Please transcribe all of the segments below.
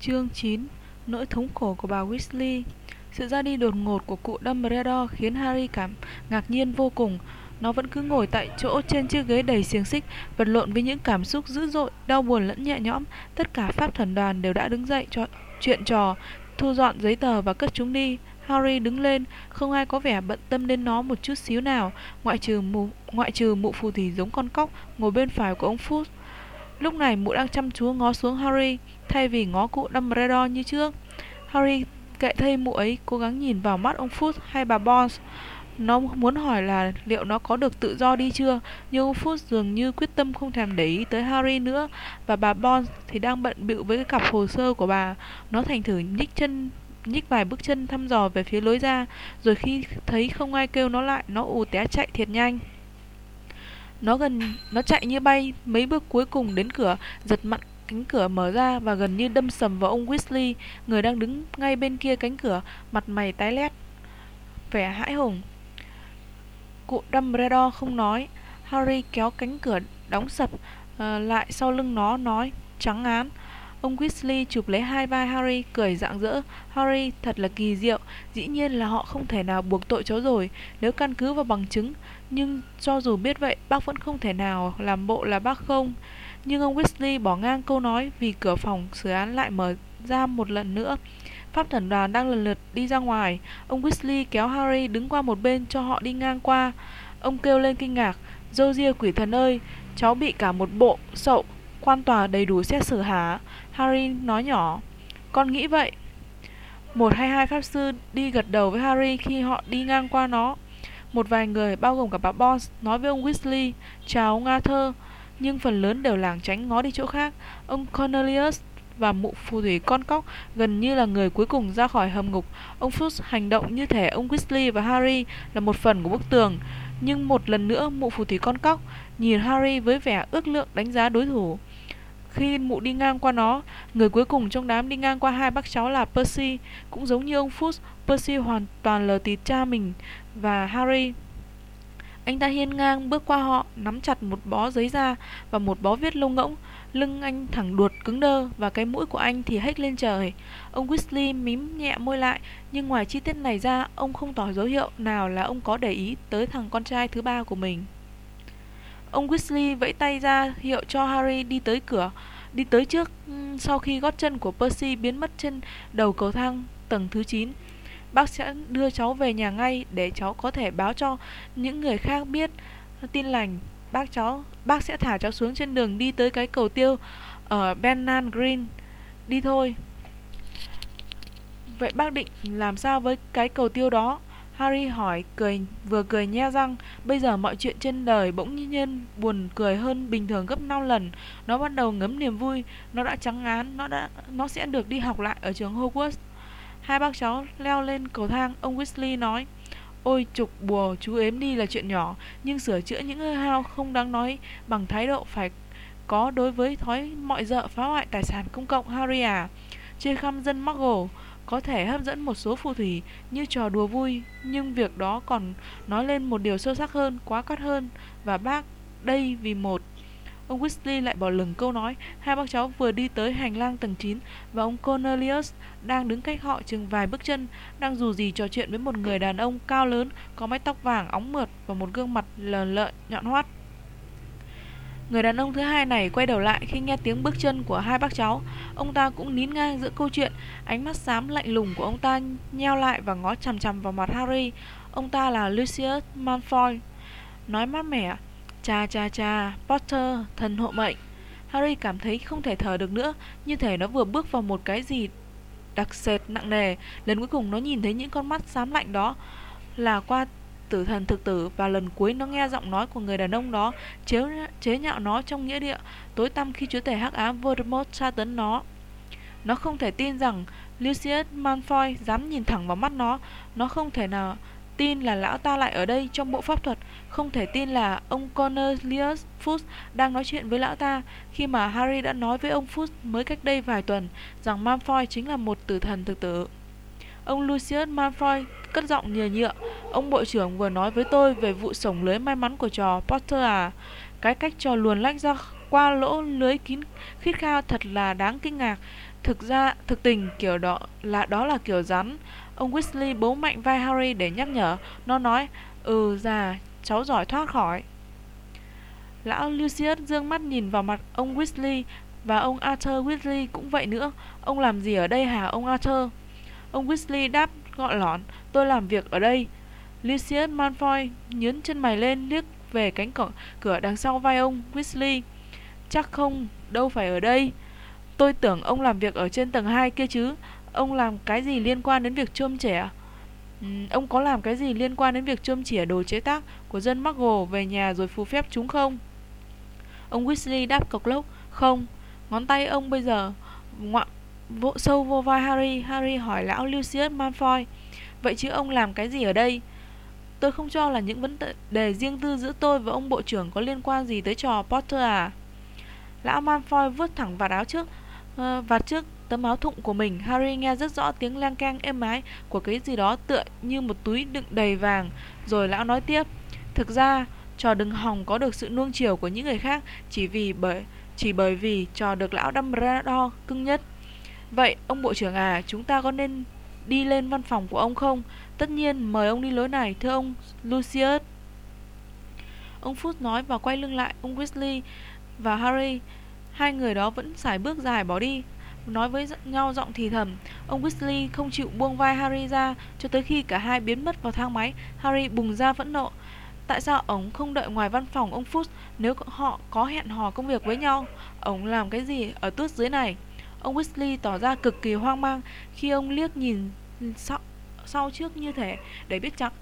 Chương 9 Nỗi thống khổ của bà Weasley Sự ra đi đột ngột của cụ Dumbledore khiến Harry cảm ngạc nhiên vô cùng. Nó vẫn cứ ngồi tại chỗ trên chiếc ghế đầy xiềng xích, vật lộn với những cảm xúc dữ dội, đau buồn lẫn nhẹ nhõm. Tất cả pháp thần đoàn đều đã đứng dậy cho chuyện trò, thu dọn giấy tờ và cất chúng đi. Harry đứng lên, không ai có vẻ bận tâm đến nó một chút xíu nào, ngoại trừ mụ, ngoại trừ mụ phù thủy giống con cóc ngồi bên phải của ông Fudge. Lúc này mụ đang chăm chú ngó xuống Harry, thay vì ngó cụ Dumbledore như trước. Harry kệ thay mụ ấy cố gắng nhìn vào mắt ông Foot hay bà Bones. Nó muốn hỏi là liệu nó có được tự do đi chưa, nhưng ông Foot dường như quyết tâm không thèm để ý tới Harry nữa, và bà Bones thì đang bận bịu với cái cặp hồ sơ của bà. Nó thành thử nhích chân nhích vài bước chân thăm dò về phía lối ra, rồi khi thấy không ai kêu nó lại, nó ù té chạy thiệt nhanh. Nó gần nó chạy như bay, mấy bước cuối cùng đến cửa, giật mạnh cánh cửa mở ra và gần như đâm sầm vào ông Weasley, người đang đứng ngay bên kia cánh cửa, mặt mày tái lét, vẻ hãi hùng. Cụ Dumbledore không nói, Harry kéo cánh cửa đóng sập uh, lại sau lưng nó nói, trắng án. Ông Weasley chụp lấy hai vai Harry, cười rạng rỡ. Harry, thật là kỳ diệu. Dĩ nhiên là họ không thể nào buộc tội cháu rồi, nếu căn cứ vào bằng chứng. Nhưng cho dù biết vậy, bác vẫn không thể nào làm bộ là bác không. Nhưng ông Weasley bỏ ngang câu nói vì cửa phòng xử án lại mở ra một lần nữa. Pháp thần đoàn đang lần lượt đi ra ngoài. Ông Weasley kéo Harry đứng qua một bên cho họ đi ngang qua. Ông kêu lên kinh ngạc. Josie quỷ thần ơi, cháu bị cả một bộ sậu quan tòa đầy đủ xét xử hả? Harry nói nhỏ. Con nghĩ vậy. Một hay hai pháp sư đi gật đầu với Harry khi họ đi ngang qua nó. Một vài người, bao gồm cả bà Bones, nói với ông Weasley, chào ông Arthur, nhưng phần lớn đều lảng tránh ngó đi chỗ khác. Ông Cornelius và mụ phù thủy con cóc gần như là người cuối cùng ra khỏi hầm ngục. Ông Fudge hành động như thể ông Weasley và Harry là một phần của bức tường. Nhưng một lần nữa mụ phù thủy con cóc nhìn Harry với vẻ ước lượng đánh giá đối thủ. Khi mụ đi ngang qua nó, người cuối cùng trong đám đi ngang qua hai bác cháu là Percy, cũng giống như ông Fuchs, Percy hoàn toàn lờ tịt cha mình và Harry. Anh ta hiên ngang bước qua họ, nắm chặt một bó giấy da và một bó viết lông ngỗng. Lưng anh thẳng đuột cứng đơ và cái mũi của anh thì hếch lên trời. Ông Weasley mím nhẹ môi lại, nhưng ngoài chi tiết này ra, ông không tỏ dấu hiệu nào là ông có để ý tới thằng con trai thứ ba của mình. Ông Weasley vẫy tay ra hiệu cho Harry đi tới cửa, đi tới trước ừ, sau khi gót chân của Percy biến mất trên đầu cầu thang tầng thứ 9. Bác sẽ đưa cháu về nhà ngay để cháu có thể báo cho những người khác biết tin lành. Bác cháu, bác sẽ thả cháu xuống trên đường đi tới cái cầu tiêu ở Benan Green. Đi thôi. Vậy bác định làm sao với cái cầu tiêu đó? Harry hỏi cười vừa cười nhe răng, bây giờ mọi chuyện trên đời bỗng nhiên buồn cười hơn bình thường gấp 5 lần. Nó bắt đầu ngấm niềm vui, nó đã trắng án, nó đã nó sẽ được đi học lại ở trường Hogwarts. Hai bác cháu leo lên cầu thang, ông Weasley nói: "Ôi trục bùa chú ếm đi là chuyện nhỏ, nhưng sửa chữa những hư hao không đáng nói bằng thái độ phải có đối với thói mọi dợ phá hoại tài sản công cộng Harry à. Trên khăm dân Muggle có thể hấp dẫn một số phù thủy như trò đùa vui, nhưng việc đó còn nói lên một điều sâu sắc hơn, quá cắt hơn và bác đây vì một. Ông Weasley lại bỏ lửng câu nói, hai bác cháu vừa đi tới hành lang tầng 9 và ông Cornelius đang đứng cách họ chừng vài bước chân, đang dù gì trò chuyện với một người đàn ông cao lớn, có mái tóc vàng óng mượt và một gương mặt lờ lợn nhọn hoắt. Người đàn ông thứ hai này quay đầu lại khi nghe tiếng bước chân của hai bác cháu. Ông ta cũng nín ngang giữa câu chuyện, ánh mắt xám lạnh lùng của ông ta nheo lại và ngó chằm chằm vào mặt Harry. Ông ta là Lucius Malfoy. Nói mát mẻ, cha cha cha, Potter, thần hộ mệnh. Harry cảm thấy không thể thở được nữa, như thể nó vừa bước vào một cái gì đặc sệt nặng nề. Lần cuối cùng nó nhìn thấy những con mắt xám lạnh đó là qua tử thần thực tử và lần cuối nó nghe giọng nói của người đàn ông đó chế, chế nhạo nó trong nghĩa địa tối tăm khi chúa tể hắc ám Voldemort tra tấn nó. Nó không thể tin rằng Lucius Malfoy dám nhìn thẳng vào mắt nó. Nó không thể nào tin là lão ta lại ở đây trong bộ pháp thuật. Không thể tin là ông Cornelius Fudge đang nói chuyện với lão ta khi mà Harry đã nói với ông Fudge mới cách đây vài tuần rằng Malfoy chính là một tử thần thực tử. Ông Lucius Malfoy cất giọng nhờ nhựa. Ông bộ trưởng vừa nói với tôi về vụ sổng lưới may mắn của trò Potter à. Cái cách trò luồn lách ra qua lỗ lưới kín khít khao thật là đáng kinh ngạc. Thực ra, thực tình kiểu đó là đó là kiểu rắn. Ông Weasley bấu mạnh vai Harry để nhắc nhở. Nó nói, ừ già, cháu giỏi thoát khỏi. Lão Lucius dương mắt nhìn vào mặt ông Weasley và ông Arthur Weasley cũng vậy nữa. Ông làm gì ở đây hả ông Arthur? Ông Weasley đáp gọn lỏn, tôi làm việc ở đây. Lucius Malfoy nhớn chân mày lên liếc về cánh cửa, cửa đằng sau vai ông Weasley. Chắc không, đâu phải ở đây. Tôi tưởng ông làm việc ở trên tầng 2 kia chứ. Ông làm cái gì liên quan đến việc trôm trẻ? Ừ, ông có làm cái gì liên quan đến việc trôm chỉa đồ chế tác của dân Muggle về nhà rồi phù phép chúng không? Ông Weasley đáp cộc lốc, không. Ngón tay ông bây giờ ngoạm vỗ sâu vô vai Harry. Harry hỏi lão Lucius Malfoy, vậy chứ ông làm cái gì ở đây? Tôi không cho là những vấn đề riêng tư giữa tôi và ông bộ trưởng có liên quan gì tới trò Potter à? Lão Malfoy vứt thẳng vào áo trước, uh, vạt trước tấm áo thụng của mình. Harry nghe rất rõ tiếng lang cang êm ái của cái gì đó tựa như một túi đựng đầy vàng. Rồi lão nói tiếp, thực ra trò đừng hòng có được sự nuông chiều của những người khác chỉ vì bởi chỉ bởi vì trò được lão Dumbledore cưng nhất. Vậy ông bộ trưởng à, chúng ta có nên đi lên văn phòng của ông không? Tất nhiên, mời ông đi lối này, thưa ông Lucius. Ông Phút nói và quay lưng lại, ông Weasley và Harry, hai người đó vẫn sải bước dài bỏ đi, nói với nhau giọng thì thầm. Ông Weasley không chịu buông vai Harry ra cho tới khi cả hai biến mất vào thang máy. Harry bùng ra phẫn nộ. Tại sao ông không đợi ngoài văn phòng ông Phút nếu họ có hẹn hò công việc với nhau? Ông làm cái gì ở tuốt dưới này? Ông Weasley tỏ ra cực kỳ hoang mang khi ông liếc nhìn sau, sau trước như thể để biết chắc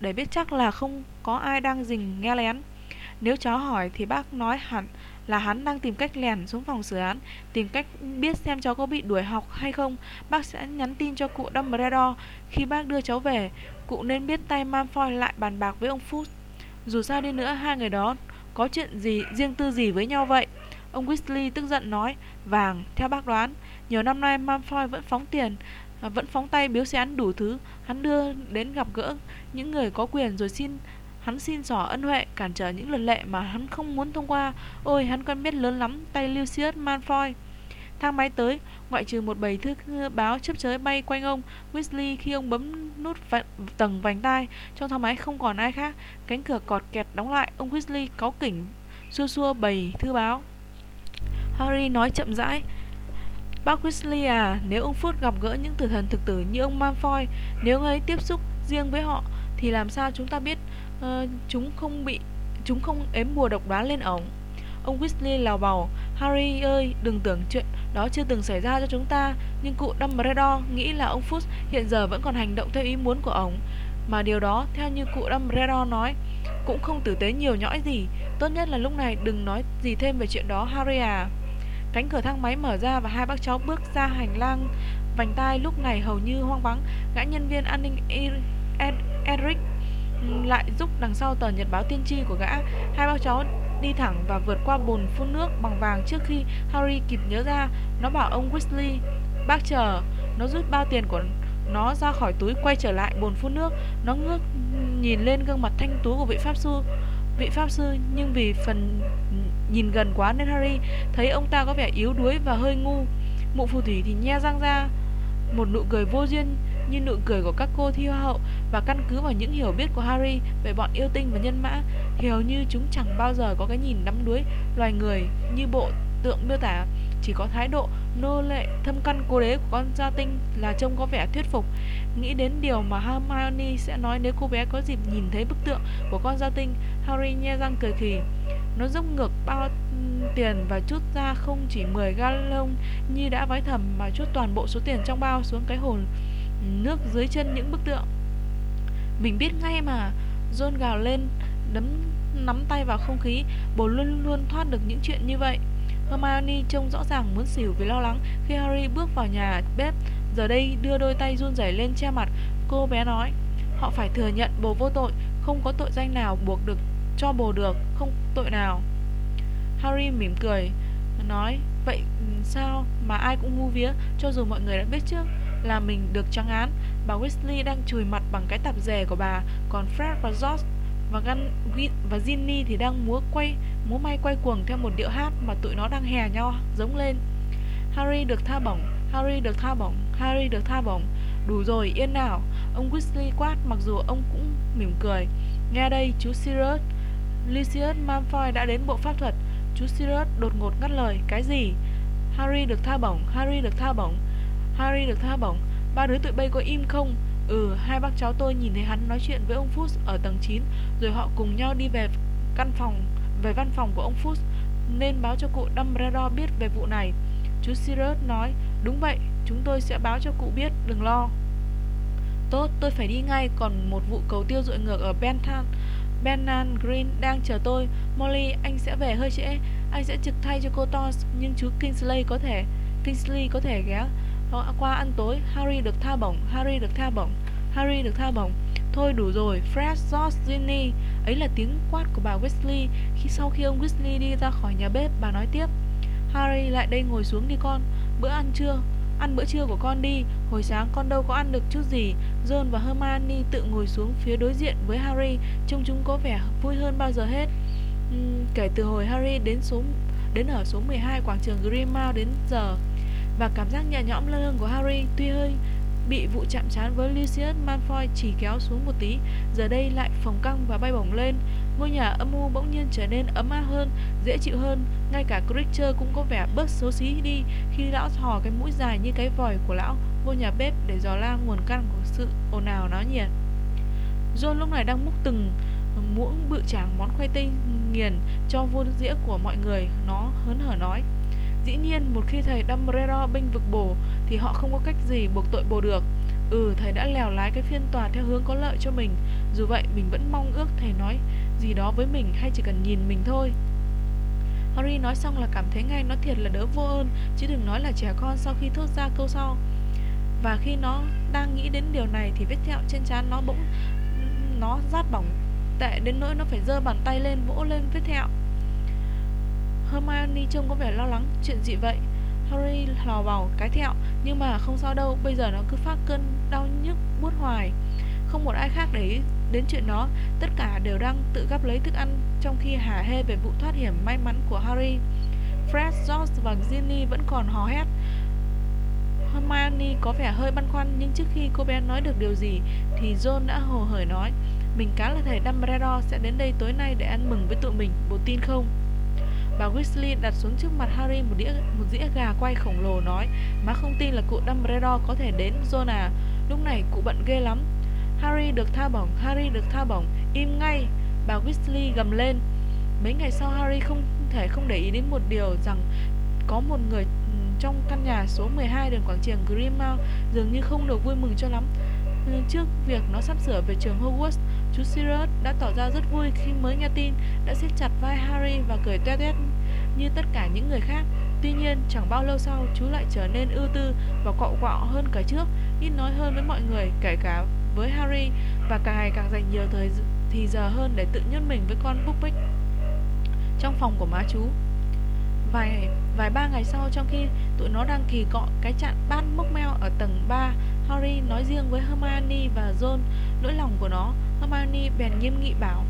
để biết chắc là không có ai đang rình nghe lén. Nếu cháu hỏi thì bác nói hẳn là hắn đang tìm cách lèn xuống phòng xử án, tìm cách biết xem cháu có bị đuổi học hay không. Bác sẽ nhắn tin cho cụ Dumbledore khi bác đưa cháu về. Cụ nên biết tay Malfoy lại bàn bạc với ông Foot. Dù sao đi nữa, hai người đó có chuyện gì riêng tư gì với nhau vậy? Ông Weasley tức giận nói, vàng, theo bác đoán, nhiều năm nay Malfoy vẫn phóng tiền, à, vẫn phóng tay biếu xe ăn đủ thứ, hắn đưa đến gặp gỡ những người có quyền rồi xin hắn xin xỏ ân huệ cản trở những luật lệ mà hắn không muốn thông qua. Ôi, hắn quen biết lớn lắm tay Lucius Malfoy. Thang máy tới, ngoại trừ một bầy thư báo chấp chới bay quanh ông Weasley khi ông bấm nút v- tầng vành tai. Trong thang máy không còn ai khác. Cánh cửa cọt kẹt đóng lại. Ông Weasley cáu kỉnh xua xua bầy thư báo. Harry nói chậm rãi. Bác Weasley à, nếu ông Phút gặp gỡ những tử thần thực tử như ông Malfoy, nếu ông ấy tiếp xúc riêng với họ, thì làm sao chúng ta biết uh, chúng không bị chúng không ếm bùa độc đoán lên ổng? Ông Weasley lào bào, Harry ơi, đừng tưởng chuyện đó chưa từng xảy ra cho chúng ta, nhưng cụ Dumbledore nghĩ là ông Phút hiện giờ vẫn còn hành động theo ý muốn của ổng, mà điều đó theo như cụ Dumbledore nói cũng không tử tế nhiều nhõi gì. Tốt nhất là lúc này đừng nói gì thêm về chuyện đó, Harry à. Cánh cửa thang máy mở ra và hai bác cháu bước ra hành lang vành tai lúc này hầu như hoang vắng. Gã nhân viên an ninh Eric lại giúp đằng sau tờ nhật báo tiên tri của gã. Hai bác cháu đi thẳng và vượt qua bồn phun nước bằng vàng trước khi Harry kịp nhớ ra. Nó bảo ông Weasley, bác chờ. Nó rút bao tiền của nó ra khỏi túi quay trở lại bồn phun nước. Nó ngước nhìn lên gương mặt thanh tú của vị pháp sư vị pháp sư nhưng vì phần nhìn gần quá nên Harry thấy ông ta có vẻ yếu đuối và hơi ngu. Mụ phù thủy thì nhe răng ra một nụ cười vô duyên như nụ cười của các cô thi hoa hậu và căn cứ vào những hiểu biết của Harry về bọn yêu tinh và nhân mã, hiểu như chúng chẳng bao giờ có cái nhìn đắm đuối loài người như bộ tượng miêu tả chỉ có thái độ nô lệ thâm căn cố đế của con gia tinh là trông có vẻ thuyết phục nghĩ đến điều mà Hermione sẽ nói nếu cô bé có dịp nhìn thấy bức tượng của con gia tinh Harry nhe răng cười khì nó dốc ngược bao tiền và chút ra không chỉ 10 gallon như đã vái thầm mà chút toàn bộ số tiền trong bao xuống cái hồ nước dưới chân những bức tượng. Mình biết ngay mà, John gào lên, đấm nắm tay vào không khí, bố luôn luôn thoát được những chuyện như vậy. Hermione trông rõ ràng muốn xỉu vì lo lắng khi Harry bước vào nhà bếp, giờ đây đưa đôi tay run rẩy lên che mặt. Cô bé nói, họ phải thừa nhận bố vô tội, không có tội danh nào buộc được cho bồ được, không tội nào. Harry mỉm cười, nói, vậy sao mà ai cũng ngu vía, cho dù mọi người đã biết trước là mình được trắng án. Bà Weasley đang chùi mặt bằng cái tạp dề của bà, còn Fred và George và Gan và Ginny thì đang múa quay múa may quay cuồng theo một điệu hát mà tụi nó đang hè nhau giống lên. Harry được tha bổng Harry được tha bổng, Harry được tha bổng. Đủ rồi, yên nào. Ông Weasley quát mặc dù ông cũng mỉm cười. Nghe đây, chú Sirius. Lucius Malfoy đã đến bộ pháp thuật. Chú Sirius đột ngột ngắt lời. Cái gì? Harry được tha bổng, Harry được tha bổng. Harry được tha bổng. Ba đứa tụi bay có im không? Ừ, hai bác cháu tôi nhìn thấy hắn nói chuyện với ông Phúc ở tầng 9, rồi họ cùng nhau đi về căn phòng, về văn phòng của ông Phúc, nên báo cho cụ Dumbledore biết về vụ này. Chú Sirius nói, đúng vậy, chúng tôi sẽ báo cho cụ biết, đừng lo. Tốt, tôi phải đi ngay, còn một vụ cầu tiêu dội ngược ở Bentham, Benan Green đang chờ tôi. Molly, anh sẽ về hơi trễ, anh sẽ trực thay cho cô Tos, nhưng chú Kingsley có thể, Kingsley có thể ghé qua ăn tối. Harry được tha bổng, Harry được tha bổng, Harry được tha bổng. Thôi đủ rồi, Fred, George, Ginny. Ấy là tiếng quát của bà Weasley. Khi sau khi ông Weasley đi ra khỏi nhà bếp, bà nói tiếp. Harry lại đây ngồi xuống đi con. Bữa ăn trưa, ăn bữa trưa của con đi. Hồi sáng con đâu có ăn được chút gì. John và Hermione tự ngồi xuống phía đối diện với Harry, trông chúng có vẻ vui hơn bao giờ hết. Uhm, kể từ hồi Harry đến số đến ở số 12 quảng trường Grimmauld đến giờ và cảm giác nhẹ nhõm lơ lưng của Harry tuy hơi bị vụ chạm trán với Lucius Malfoy chỉ kéo xuống một tí, giờ đây lại phồng căng và bay bổng lên. Ngôi nhà âm u bỗng nhiên trở nên ấm áp hơn, dễ chịu hơn, ngay cả Creature cũng có vẻ bớt xấu xí đi khi lão thò cái mũi dài như cái vòi của lão vô nhà bếp để dò la nguồn căn của sự ồn ào náo nhiệt. John lúc này đang múc từng muỗng bự chảng món khoai tây nghiền cho vô dĩa của mọi người, nó hớn hở nói. Dĩ nhiên, một khi thầy Dumbledore binh vực bổ thì họ không có cách gì buộc tội bồ được. Ừ, thầy đã lèo lái cái phiên tòa theo hướng có lợi cho mình. Dù vậy, mình vẫn mong ước thầy nói gì đó với mình hay chỉ cần nhìn mình thôi. Harry nói xong là cảm thấy ngay nó thiệt là đỡ vô ơn, chứ đừng nói là trẻ con sau khi thốt ra câu sau. Và khi nó đang nghĩ đến điều này thì vết thẹo trên trán nó bỗng nó rát bỏng tệ đến nỗi nó phải giơ bàn tay lên vỗ lên vết thẹo. Hermione trông có vẻ lo lắng, chuyện gì vậy? Harry lò vào cái thẹo, nhưng mà không sao đâu, bây giờ nó cứ phát cơn đau nhức buốt hoài. Không một ai khác để ý đến chuyện đó, tất cả đều đang tự gắp lấy thức ăn trong khi hả hê về vụ thoát hiểm may mắn của Harry. Fred, George và Ginny vẫn còn hò hét. Hermione có vẻ hơi băn khoăn nhưng trước khi cô bé nói được điều gì thì John đã hồ hởi nói Mình cá là thầy Dumbledore sẽ đến đây tối nay để ăn mừng với tụi mình, bố tin không? Bà Weasley đặt xuống trước mặt Harry một đĩa một dĩa gà quay khổng lồ nói, má không tin là cụ Dumbledore có thể đến Zona à. Lúc này cụ bận ghê lắm. Harry được tha bổng, Harry được tha bổng, im ngay. Bà Weasley gầm lên. Mấy ngày sau Harry không thể không để ý đến một điều rằng có một người trong căn nhà số 12 đường quảng trường Grimmauld dường như không được vui mừng cho lắm. Trước việc nó sắp sửa về trường Hogwarts, chú Sirius đã tỏ ra rất vui khi mới nghe tin, đã siết chặt vai Harry và cười toe toét như tất cả những người khác. Tuy nhiên, chẳng bao lâu sau, chú lại trở nên ưu tư và cọ quọ hơn cả trước, ít nói hơn với mọi người, kể cả với Harry, và càng ngày càng dành nhiều thời thì giờ hơn để tự nhốt mình với con Buckbeak trong phòng của má chú. Vài vài ba ngày sau, trong khi tụi nó đang kỳ cọ cái chặn bát mốc meo ở tầng 3, Harry nói riêng với Hermione và Ron nỗi lòng của nó. Hermione bèn nghiêm nghị bảo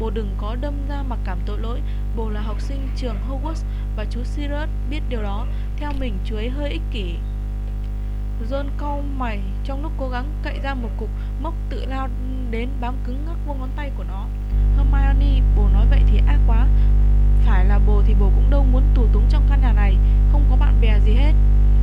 Bồ đừng có đâm ra mặc cảm tội lỗi Bồ là học sinh trường Hogwarts Và chú Sirius biết điều đó Theo mình chú ấy hơi ích kỷ John cau mày trong lúc cố gắng cậy ra một cục mốc tự lao đến bám cứng ngắc vô ngón tay của nó. Hermione, bồ nói vậy thì ác quá. Phải là bồ thì bồ cũng đâu muốn tù túng trong căn nhà này, không có bạn bè gì hết.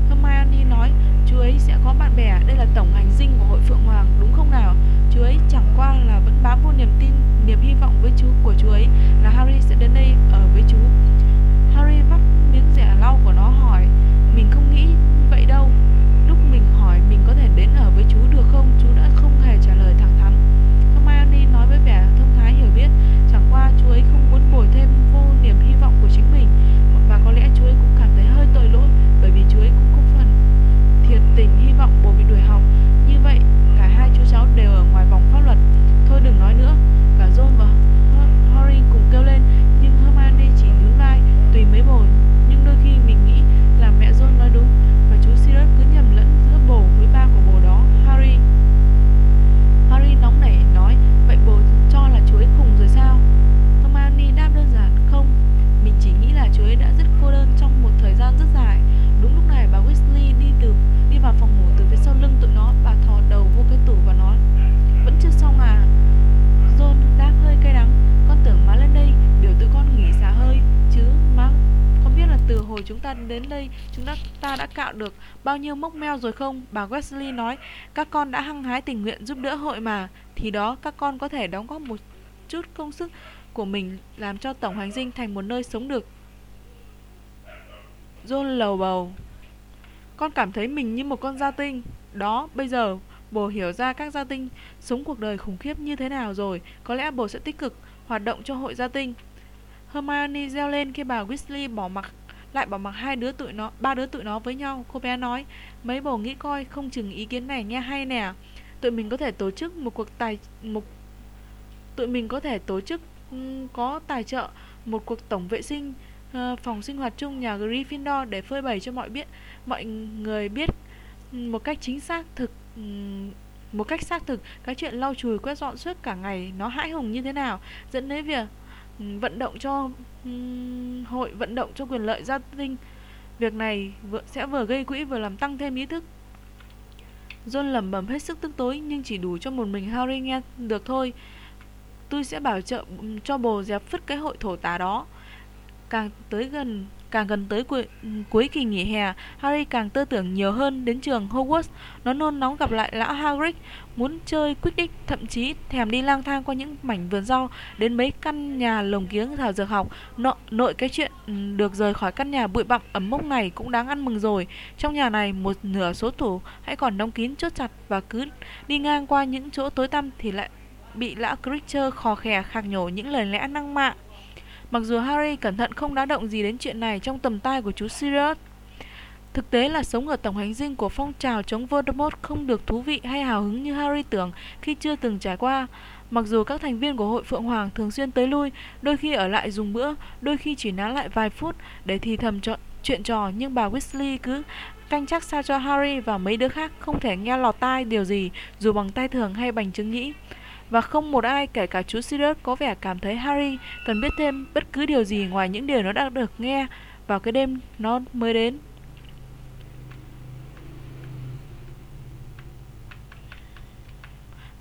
Hermione nói, chú ấy sẽ có bạn bè, đây là tổng hành dinh của hội Phượng Hoàng, đúng không nào? Chú ấy chẳng qua là vẫn bám vô niềm tin, niềm hy vọng với chú của chú ấy là Harry sẽ đến đây ở với chú. Harry vắt miếng rẻ lau của nó hỏi, mình không nghĩ vậy đâu. Lúc mình hỏi mình có thể đến ở với chú được không, chú đã không hề trả lời thẳng thắn. Hermione nói với vẻ thông thái hiểu biết, chẳng qua chú ấy không muốn bồi thêm vô niềm hy vọng của chính mình tình, hy vọng bố bị đuổi học. Như vậy, cả hai chú cháu đều ở ngoài vòng pháp luật. Thôi đừng nói nữa. Chúng ta đến đây chúng ta đã cạo được bao nhiêu mốc meo rồi không? Bà Wesley nói, các con đã hăng hái tình nguyện giúp đỡ hội mà, thì đó các con có thể đóng góp một chút công sức của mình làm cho tổng hành dinh thành một nơi sống được. John lầu bầu. Con cảm thấy mình như một con gia tinh. Đó, bây giờ bồ hiểu ra các gia tinh sống cuộc đời khủng khiếp như thế nào rồi. Có lẽ bồ sẽ tích cực hoạt động cho hội gia tinh. Hermione reo lên khi bà Weasley bỏ mặc lại bỏ mặc hai đứa tụi nó, ba đứa tụi nó với nhau. Cô bé nói, mấy bồ nghĩ coi không chừng ý kiến này nghe hay nè. Tụi mình có thể tổ chức một cuộc tài một tụi mình có thể tổ chức ừ, có tài trợ một cuộc tổng vệ sinh uh, phòng sinh hoạt chung nhà Gryffindor để phơi bày cho mọi biết mọi người biết ừ, một cách chính xác thực um, một cách xác thực cái chuyện lau chùi quét dọn suốt cả ngày nó hãi hùng như thế nào dẫn đến việc vận động cho hội vận động cho quyền lợi gia tinh việc này sẽ vừa gây quỹ vừa làm tăng thêm ý thức John lẩm bẩm hết sức tức tối, nhưng chỉ đủ cho một mình Harry nghe được thôi. Tôi sẽ bảo trợ, cho bồ dẹp phứt cái hội thổ tà đó. Càng tới gần Càng gần tới cuối, cuối kỳ nghỉ hè, Harry càng tư tưởng nhiều hơn đến trường Hogwarts. Nó nôn nóng gặp lại lão Hagrid, muốn chơi Quidditch, thậm chí thèm đi lang thang qua những mảnh vườn rau, đến mấy căn nhà lồng kiếng thảo dược học. Nội, nội cái chuyện ừ, được rời khỏi căn nhà bụi bặm ấm mốc này cũng đáng ăn mừng rồi. Trong nhà này, một nửa số thủ hãy còn đóng kín chốt chặt và cứ đi ngang qua những chỗ tối tăm thì lại bị lão Creature khò khè khạc nhổ những lời lẽ năng mạ. Mặc dù Harry cẩn thận không đá động gì đến chuyện này trong tầm tay của chú Sirius. Thực tế là sống ở tổng hành dinh của phong trào chống Voldemort không được thú vị hay hào hứng như Harry tưởng khi chưa từng trải qua. Mặc dù các thành viên của hội Phượng Hoàng thường xuyên tới lui, đôi khi ở lại dùng bữa, đôi khi chỉ ná lại vài phút để thì thầm chọn chuyện trò, nhưng bà Weasley cứ canh chắc sao cho Harry và mấy đứa khác không thể nghe lọt tai điều gì dù bằng tay thường hay bằng chứng nghĩ và không một ai kể cả chú Sirius có vẻ cảm thấy Harry cần biết thêm bất cứ điều gì ngoài những điều nó đã được nghe vào cái đêm nó mới đến.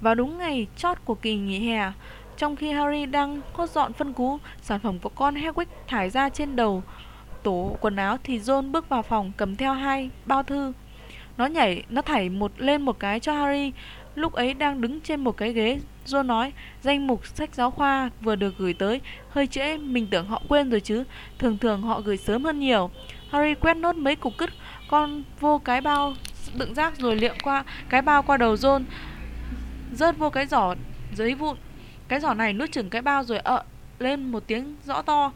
Vào đúng ngày chót của kỳ nghỉ hè, trong khi Harry đang hốt dọn phân cú sản phẩm của con Hedwig thải ra trên đầu tủ quần áo thì John bước vào phòng cầm theo hai bao thư. Nó nhảy, nó thảy một lên một cái cho Harry, Lúc ấy đang đứng trên một cái ghế John nói, Danh mục sách giáo khoa vừa được gửi tới, Hơi trễ, Mình tưởng họ quên rồi chứ. Thường thường họ gửi sớm hơn nhiều. Harry quét nốt mấy cục cứt, Con vô cái bao đựng rác rồi liệm qua, Cái bao qua đầu John, Rớt vô cái giỏ giấy vụn. Cái giỏ này nuốt chừng cái bao rồi ợ Lên một tiếng rõ to.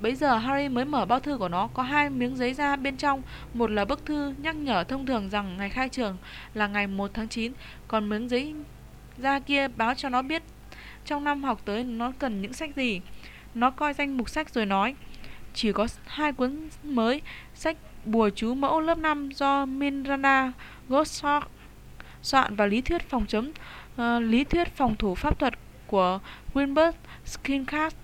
Bây giờ Harry mới mở bao thư của nó, Có hai miếng giấy ra bên trong. Một là bức thư nhắc nhở thông thường rằng Ngày khai trường là ngày 1 tháng 9 Còn miếng giấy ra kia báo cho nó biết Trong năm học tới nó cần những sách gì Nó coi danh mục sách rồi nói Chỉ có hai cuốn mới Sách Bùa chú mẫu lớp 5 do Miranda Gottschalk soạn và lý thuyết phòng chống uh, lý thuyết phòng thủ pháp thuật của Wilbur Skincast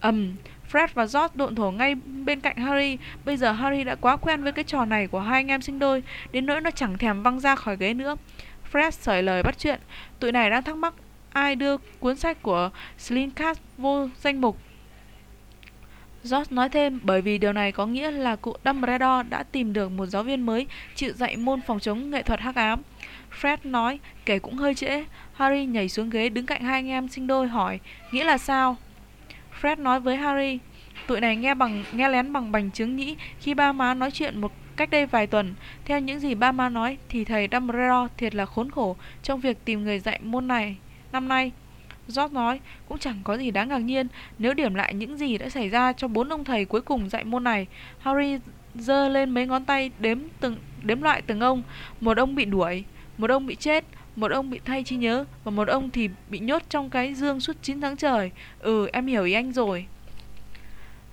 ầm um, Fred và George độn thổ ngay bên cạnh Harry. Bây giờ Harry đã quá quen với cái trò này của hai anh em sinh đôi, đến nỗi nó chẳng thèm văng ra khỏi ghế nữa. Fred sởi lời bắt chuyện. Tụi này đang thắc mắc ai đưa cuốn sách của Slinkcast vô danh mục. George nói thêm bởi vì điều này có nghĩa là cụ Dumbledore đã tìm được một giáo viên mới chịu dạy môn phòng chống nghệ thuật hắc ám. Fred nói, kể cũng hơi trễ. Harry nhảy xuống ghế đứng cạnh hai anh em sinh đôi hỏi, nghĩa là sao? Fred nói với Harry, tụi này nghe bằng nghe lén bằng bằng chứng nhĩ khi ba má nói chuyện một cách đây vài tuần. Theo những gì ba má nói thì thầy Dumbledore thiệt là khốn khổ trong việc tìm người dạy môn này năm nay. George nói, cũng chẳng có gì đáng ngạc nhiên nếu điểm lại những gì đã xảy ra cho bốn ông thầy cuối cùng dạy môn này. Harry giơ lên mấy ngón tay đếm từng đếm loại từng ông. Một ông bị đuổi, một ông bị chết, một ông bị thay trí nhớ Và một ông thì bị nhốt trong cái dương suốt 9 tháng trời Ừ em hiểu ý anh rồi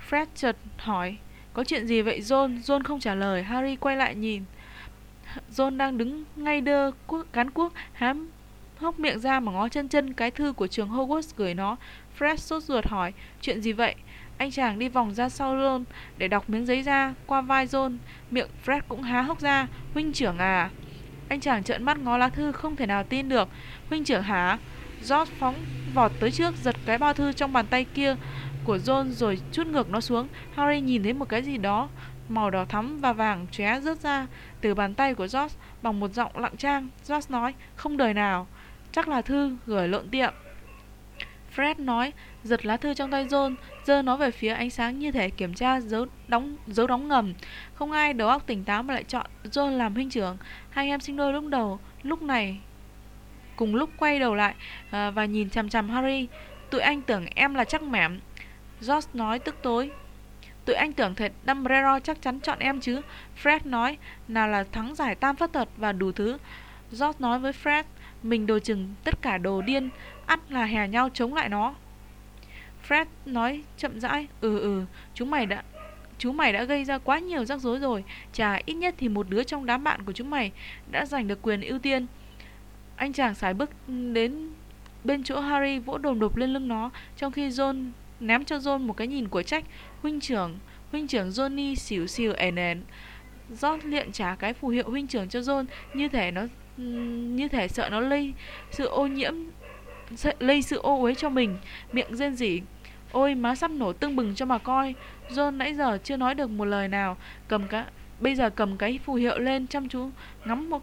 Fred chợt hỏi có chuyện gì vậy John? John không trả lời. Harry quay lại nhìn. John đang đứng ngay đơ cuốc, cán cuốc Hám hốc miệng ra mà ngó chân chân Cái thư của trường Hogwarts gửi nó. Fred sốt ruột hỏi Chuyện gì vậy? Anh chàng đi vòng ra sau John để đọc miếng giấy ra qua vai John. Miệng Fred cũng há hốc ra. Huynh trưởng à, anh chàng trợn mắt ngó lá thư không thể nào tin được. Huynh trưởng hả? George phóng vọt tới trước Giật cái bao thư trong bàn tay kia của John rồi chút ngược nó xuống Harry nhìn thấy một cái gì đó màu đỏ thắm và vàng chóe rớt ra từ bàn tay của George bằng một giọng lặng trang. George nói, không đời nào, chắc là thư gửi lộn tiệm. Fred nói, giật lá thư trong tay John, giơ nó về phía ánh sáng như thể kiểm tra dấu đóng dấu đóng ngầm. Không ai đầu óc tỉnh táo mà lại chọn John làm huynh trưởng. Hai em sinh đôi lúc đầu, lúc này cùng lúc quay đầu lại ờ, và nhìn chằm chằm Harry. Tụi anh tưởng em là chắc mẻm. George nói tức tối. Tụi anh tưởng thật Dumbledore chắc chắn chọn em chứ. Fred nói, nào là thắng giải tam phát thật và đủ thứ. George nói với Fred, mình đồ chừng tất cả đồ điên, ăn là hè nhau chống lại nó. Fred nói chậm rãi, ừ ừ, chúng mày đã chú mày đã gây ra quá nhiều rắc rối rồi, chả ít nhất thì một đứa trong đám bạn của chúng mày đã giành được quyền ưu tiên. Anh chàng sải bước đến bên chỗ Harry vỗ đồm đột lên lưng nó, trong khi John ném cho John một cái nhìn của trách. Huynh trưởng, huynh trưởng Johnny xỉu xỉu ẻn ẻn. John liện trả cái phù hiệu huynh trưởng cho John như thể nó như thể sợ nó lây sự ô nhiễm lây sự ô uế cho mình. Miệng rên rỉ ôi má sắp nổ tưng bừng cho mà coi. John nãy giờ chưa nói được một lời nào. Cầm cái bây giờ cầm cái phù hiệu lên chăm chú ngắm một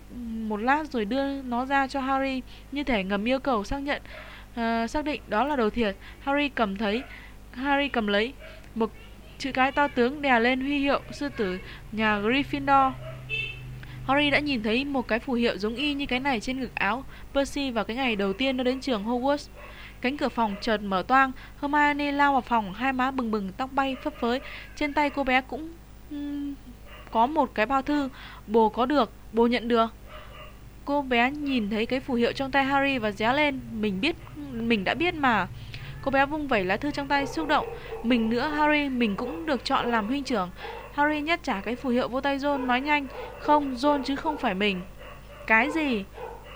một lát rồi đưa nó ra cho harry như thể ngầm yêu cầu xác nhận. Uh, xác định đó là đồ thiệt. Harry cầm thấy harry cầm lấy một chữ cái to tướng đè lên huy hiệu sư tử nhà gryffindor Harry đã nhìn thấy một cái phù hiệu giống y như cái này trên ngực áo Percy vào cái ngày đầu tiên nó đến trường Hogwarts. Cánh cửa phòng chợt mở toang, Hermione lao vào phòng, hai má bừng bừng, tóc bay phấp phới. Trên tay cô bé cũng có một cái bao thư, bồ có được, bồ nhận được. Cô bé nhìn thấy cái phù hiệu trong tay Harry và réo lên, mình biết, mình đã biết mà. Cô bé vung vẩy lá thư trong tay xúc động, mình nữa Harry, mình cũng được chọn làm huynh trưởng. Harry nhét trả cái phù hiệu vô tay John nói nhanh. Không, John chứ không phải mình. Cái gì?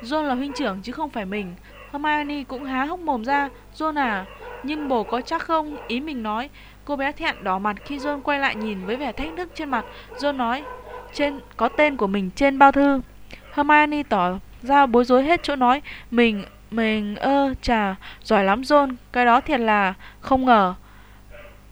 John là huynh trưởng chứ không phải mình. Hermione cũng há hốc mồm ra. John à Nhưng bổ có chắc không? Ý mình nói. Cô bé thẹn đỏ mặt khi John quay lại nhìn với vẻ thách thức trên mặt. John nói trên Có tên của mình trên bao thư. Hermione tỏ ra bối rối hết chỗ nói. Mình, mình, ơ, chà Giỏi lắm John Cái đó thiệt là không ngờ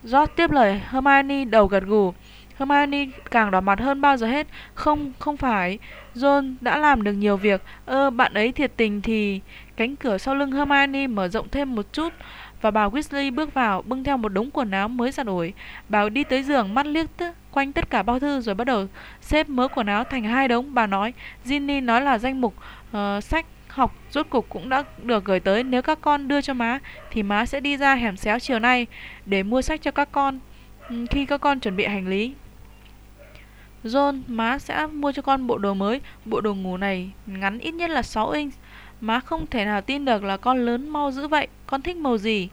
George tiếp lời Hermione đầu gật gù Hermione càng đỏ mặt hơn bao giờ hết. Không, không phải. John đã làm được nhiều việc. Ơ, bạn ấy thiệt tình thì... Cánh cửa sau lưng Hermione mở rộng thêm một chút và bà Weasley bước vào bưng theo một đống quần áo mới giặt ủi. Bà đi tới giường mắt liếc quanh tất cả bao thư rồi bắt đầu xếp mớ quần áo thành hai đống. Bà nói, Ginny nói là danh mục uh, sách học rốt cục cũng đã được gửi tới. Nếu các con đưa cho má thì má sẽ đi ra hẻm xéo chiều nay để mua sách cho các con ừ, khi các con chuẩn bị hành lý. John, má sẽ mua cho con bộ đồ mới. Bộ đồ ngủ này ngắn ít nhất là 6 inch. Má không thể nào tin được là con lớn mau dữ vậy. Con thích màu gì?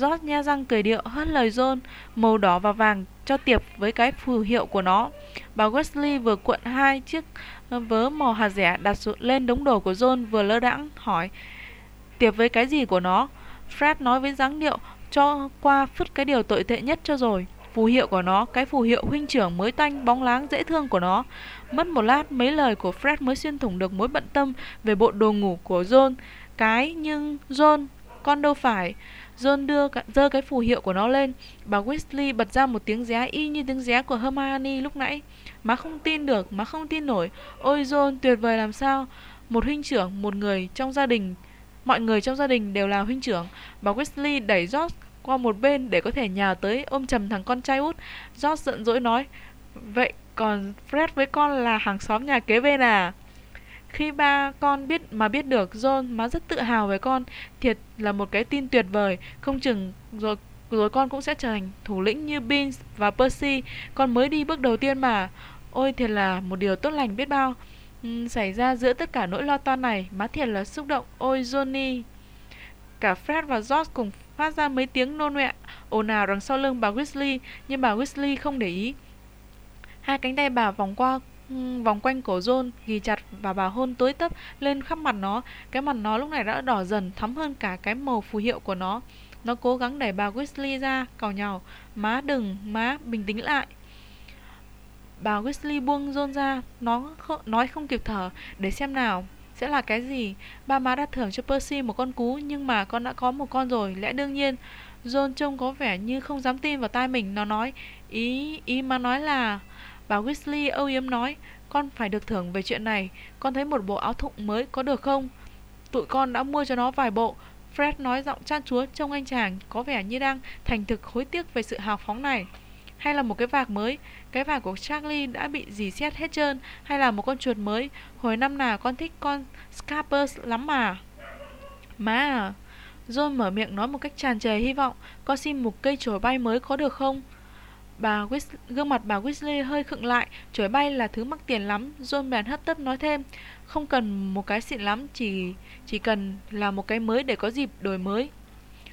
George nha răng cười điệu hất lời John, màu đỏ và vàng cho tiệp với cái phù hiệu của nó. Bà Wesley vừa cuộn hai chiếc vớ màu hạt rẻ đặt lên đống đồ của John vừa lơ đãng hỏi tiệp với cái gì của nó. Fred nói với dáng điệu cho qua phứt cái điều tồi tệ nhất cho rồi phù hiệu của nó, cái phù hiệu huynh trưởng mới tanh bóng láng dễ thương của nó. Mất một lát, mấy lời của Fred mới xuyên thủng được mối bận tâm về bộ đồ ngủ của John. Cái nhưng John, con đâu phải. John đưa giơ cái phù hiệu của nó lên. Bà Weasley bật ra một tiếng ré y như tiếng ré của Hermione lúc nãy. Má không tin được, má không tin nổi. Ôi John, tuyệt vời làm sao. Một huynh trưởng, một người trong gia đình Mọi người trong gia đình đều là huynh trưởng. Bà Wesley đẩy George qua một bên để có thể nhào tới ôm chầm thằng con trai út. George giận dỗi nói, vậy còn Fred với con là hàng xóm nhà kế bên à? Khi ba con biết mà biết được John má rất tự hào về con, thiệt là một cái tin tuyệt vời, không chừng rồi rồi con cũng sẽ trở thành thủ lĩnh như Beans và Percy, con mới đi bước đầu tiên mà. Ôi thiệt là một điều tốt lành biết bao. Ừ, xảy ra giữa tất cả nỗi lo toan này, má thiệt là xúc động. Ôi Johnny. Cả Fred và George cùng phát ra mấy tiếng nôn ọe ồn ào đằng sau lưng bà Weasley, nhưng bà Weasley không để ý. Hai cánh tay bà vòng qua ừ, vòng quanh cổ John, ghi chặt và bà hôn tối tấp lên khắp mặt nó. Cái mặt nó lúc này đã đỏ dần, thắm hơn cả cái màu phù hiệu của nó. Nó cố gắng đẩy bà Weasley ra, cào nhào. Má đừng, má, bình tĩnh lại. Bà Weasley buông John ra, nó nói không kịp thở, để xem nào sẽ là cái gì. Ba má đã thưởng cho Percy một con cú nhưng mà con đã có một con rồi, lẽ đương nhiên. John trông có vẻ như không dám tin vào tai mình, nó nói, ý, ý mà nói là... Bà Weasley âu yếm nói, con phải được thưởng về chuyện này, con thấy một bộ áo thụng mới có được không? Tụi con đã mua cho nó vài bộ. Fred nói giọng chan chúa trông anh chàng có vẻ như đang thành thực hối tiếc về sự hào phóng này. Hay là một cái vạc mới cái vải của Charlie đã bị dì xét hết trơn Hay là một con chuột mới? Hồi năm nào con thích con Scarpers lắm mà. Má à John mở miệng nói một cách tràn trề hy vọng, Con xin một cây chổi bay mới có được không? Bà Whis... gương mặt bà Weasley hơi khựng lại, Chổi bay là thứ mắc tiền lắm. John bèn hấp tấp nói thêm, Không cần một cái xịn lắm, Chỉ chỉ cần là một cái mới để có dịp đổi mới.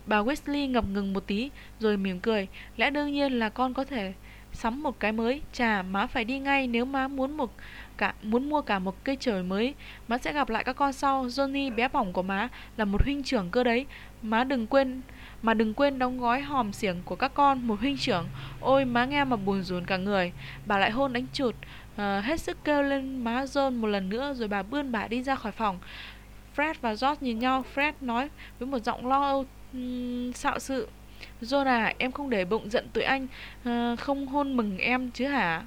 Bà Weasley ngập ngừng một tí, Rồi mỉm cười, Lẽ đương nhiên là con có thể sắm một cái mới. Chà má phải đi ngay nếu má muốn một cả muốn mua cả một cây trời mới. Má sẽ gặp lại các con sau. Johnny bé bỏng của má là một huynh trưởng cơ đấy. Má đừng quên Mà đừng quên đóng gói hòm xiểng của các con Một huynh trưởng. Ôi má nghe mà buồn rùn cả người. Bà lại hôn đánh chụt à, ờ, Hết sức kêu lên má John một lần nữa Rồi bà bươn bà đi ra khỏi phòng. Fred và George nhìn nhau. Fred nói với một giọng lo âu um, xạo sự. John à em không để bụng giận tụi anh uh, Không hôn mừng em chứ hả?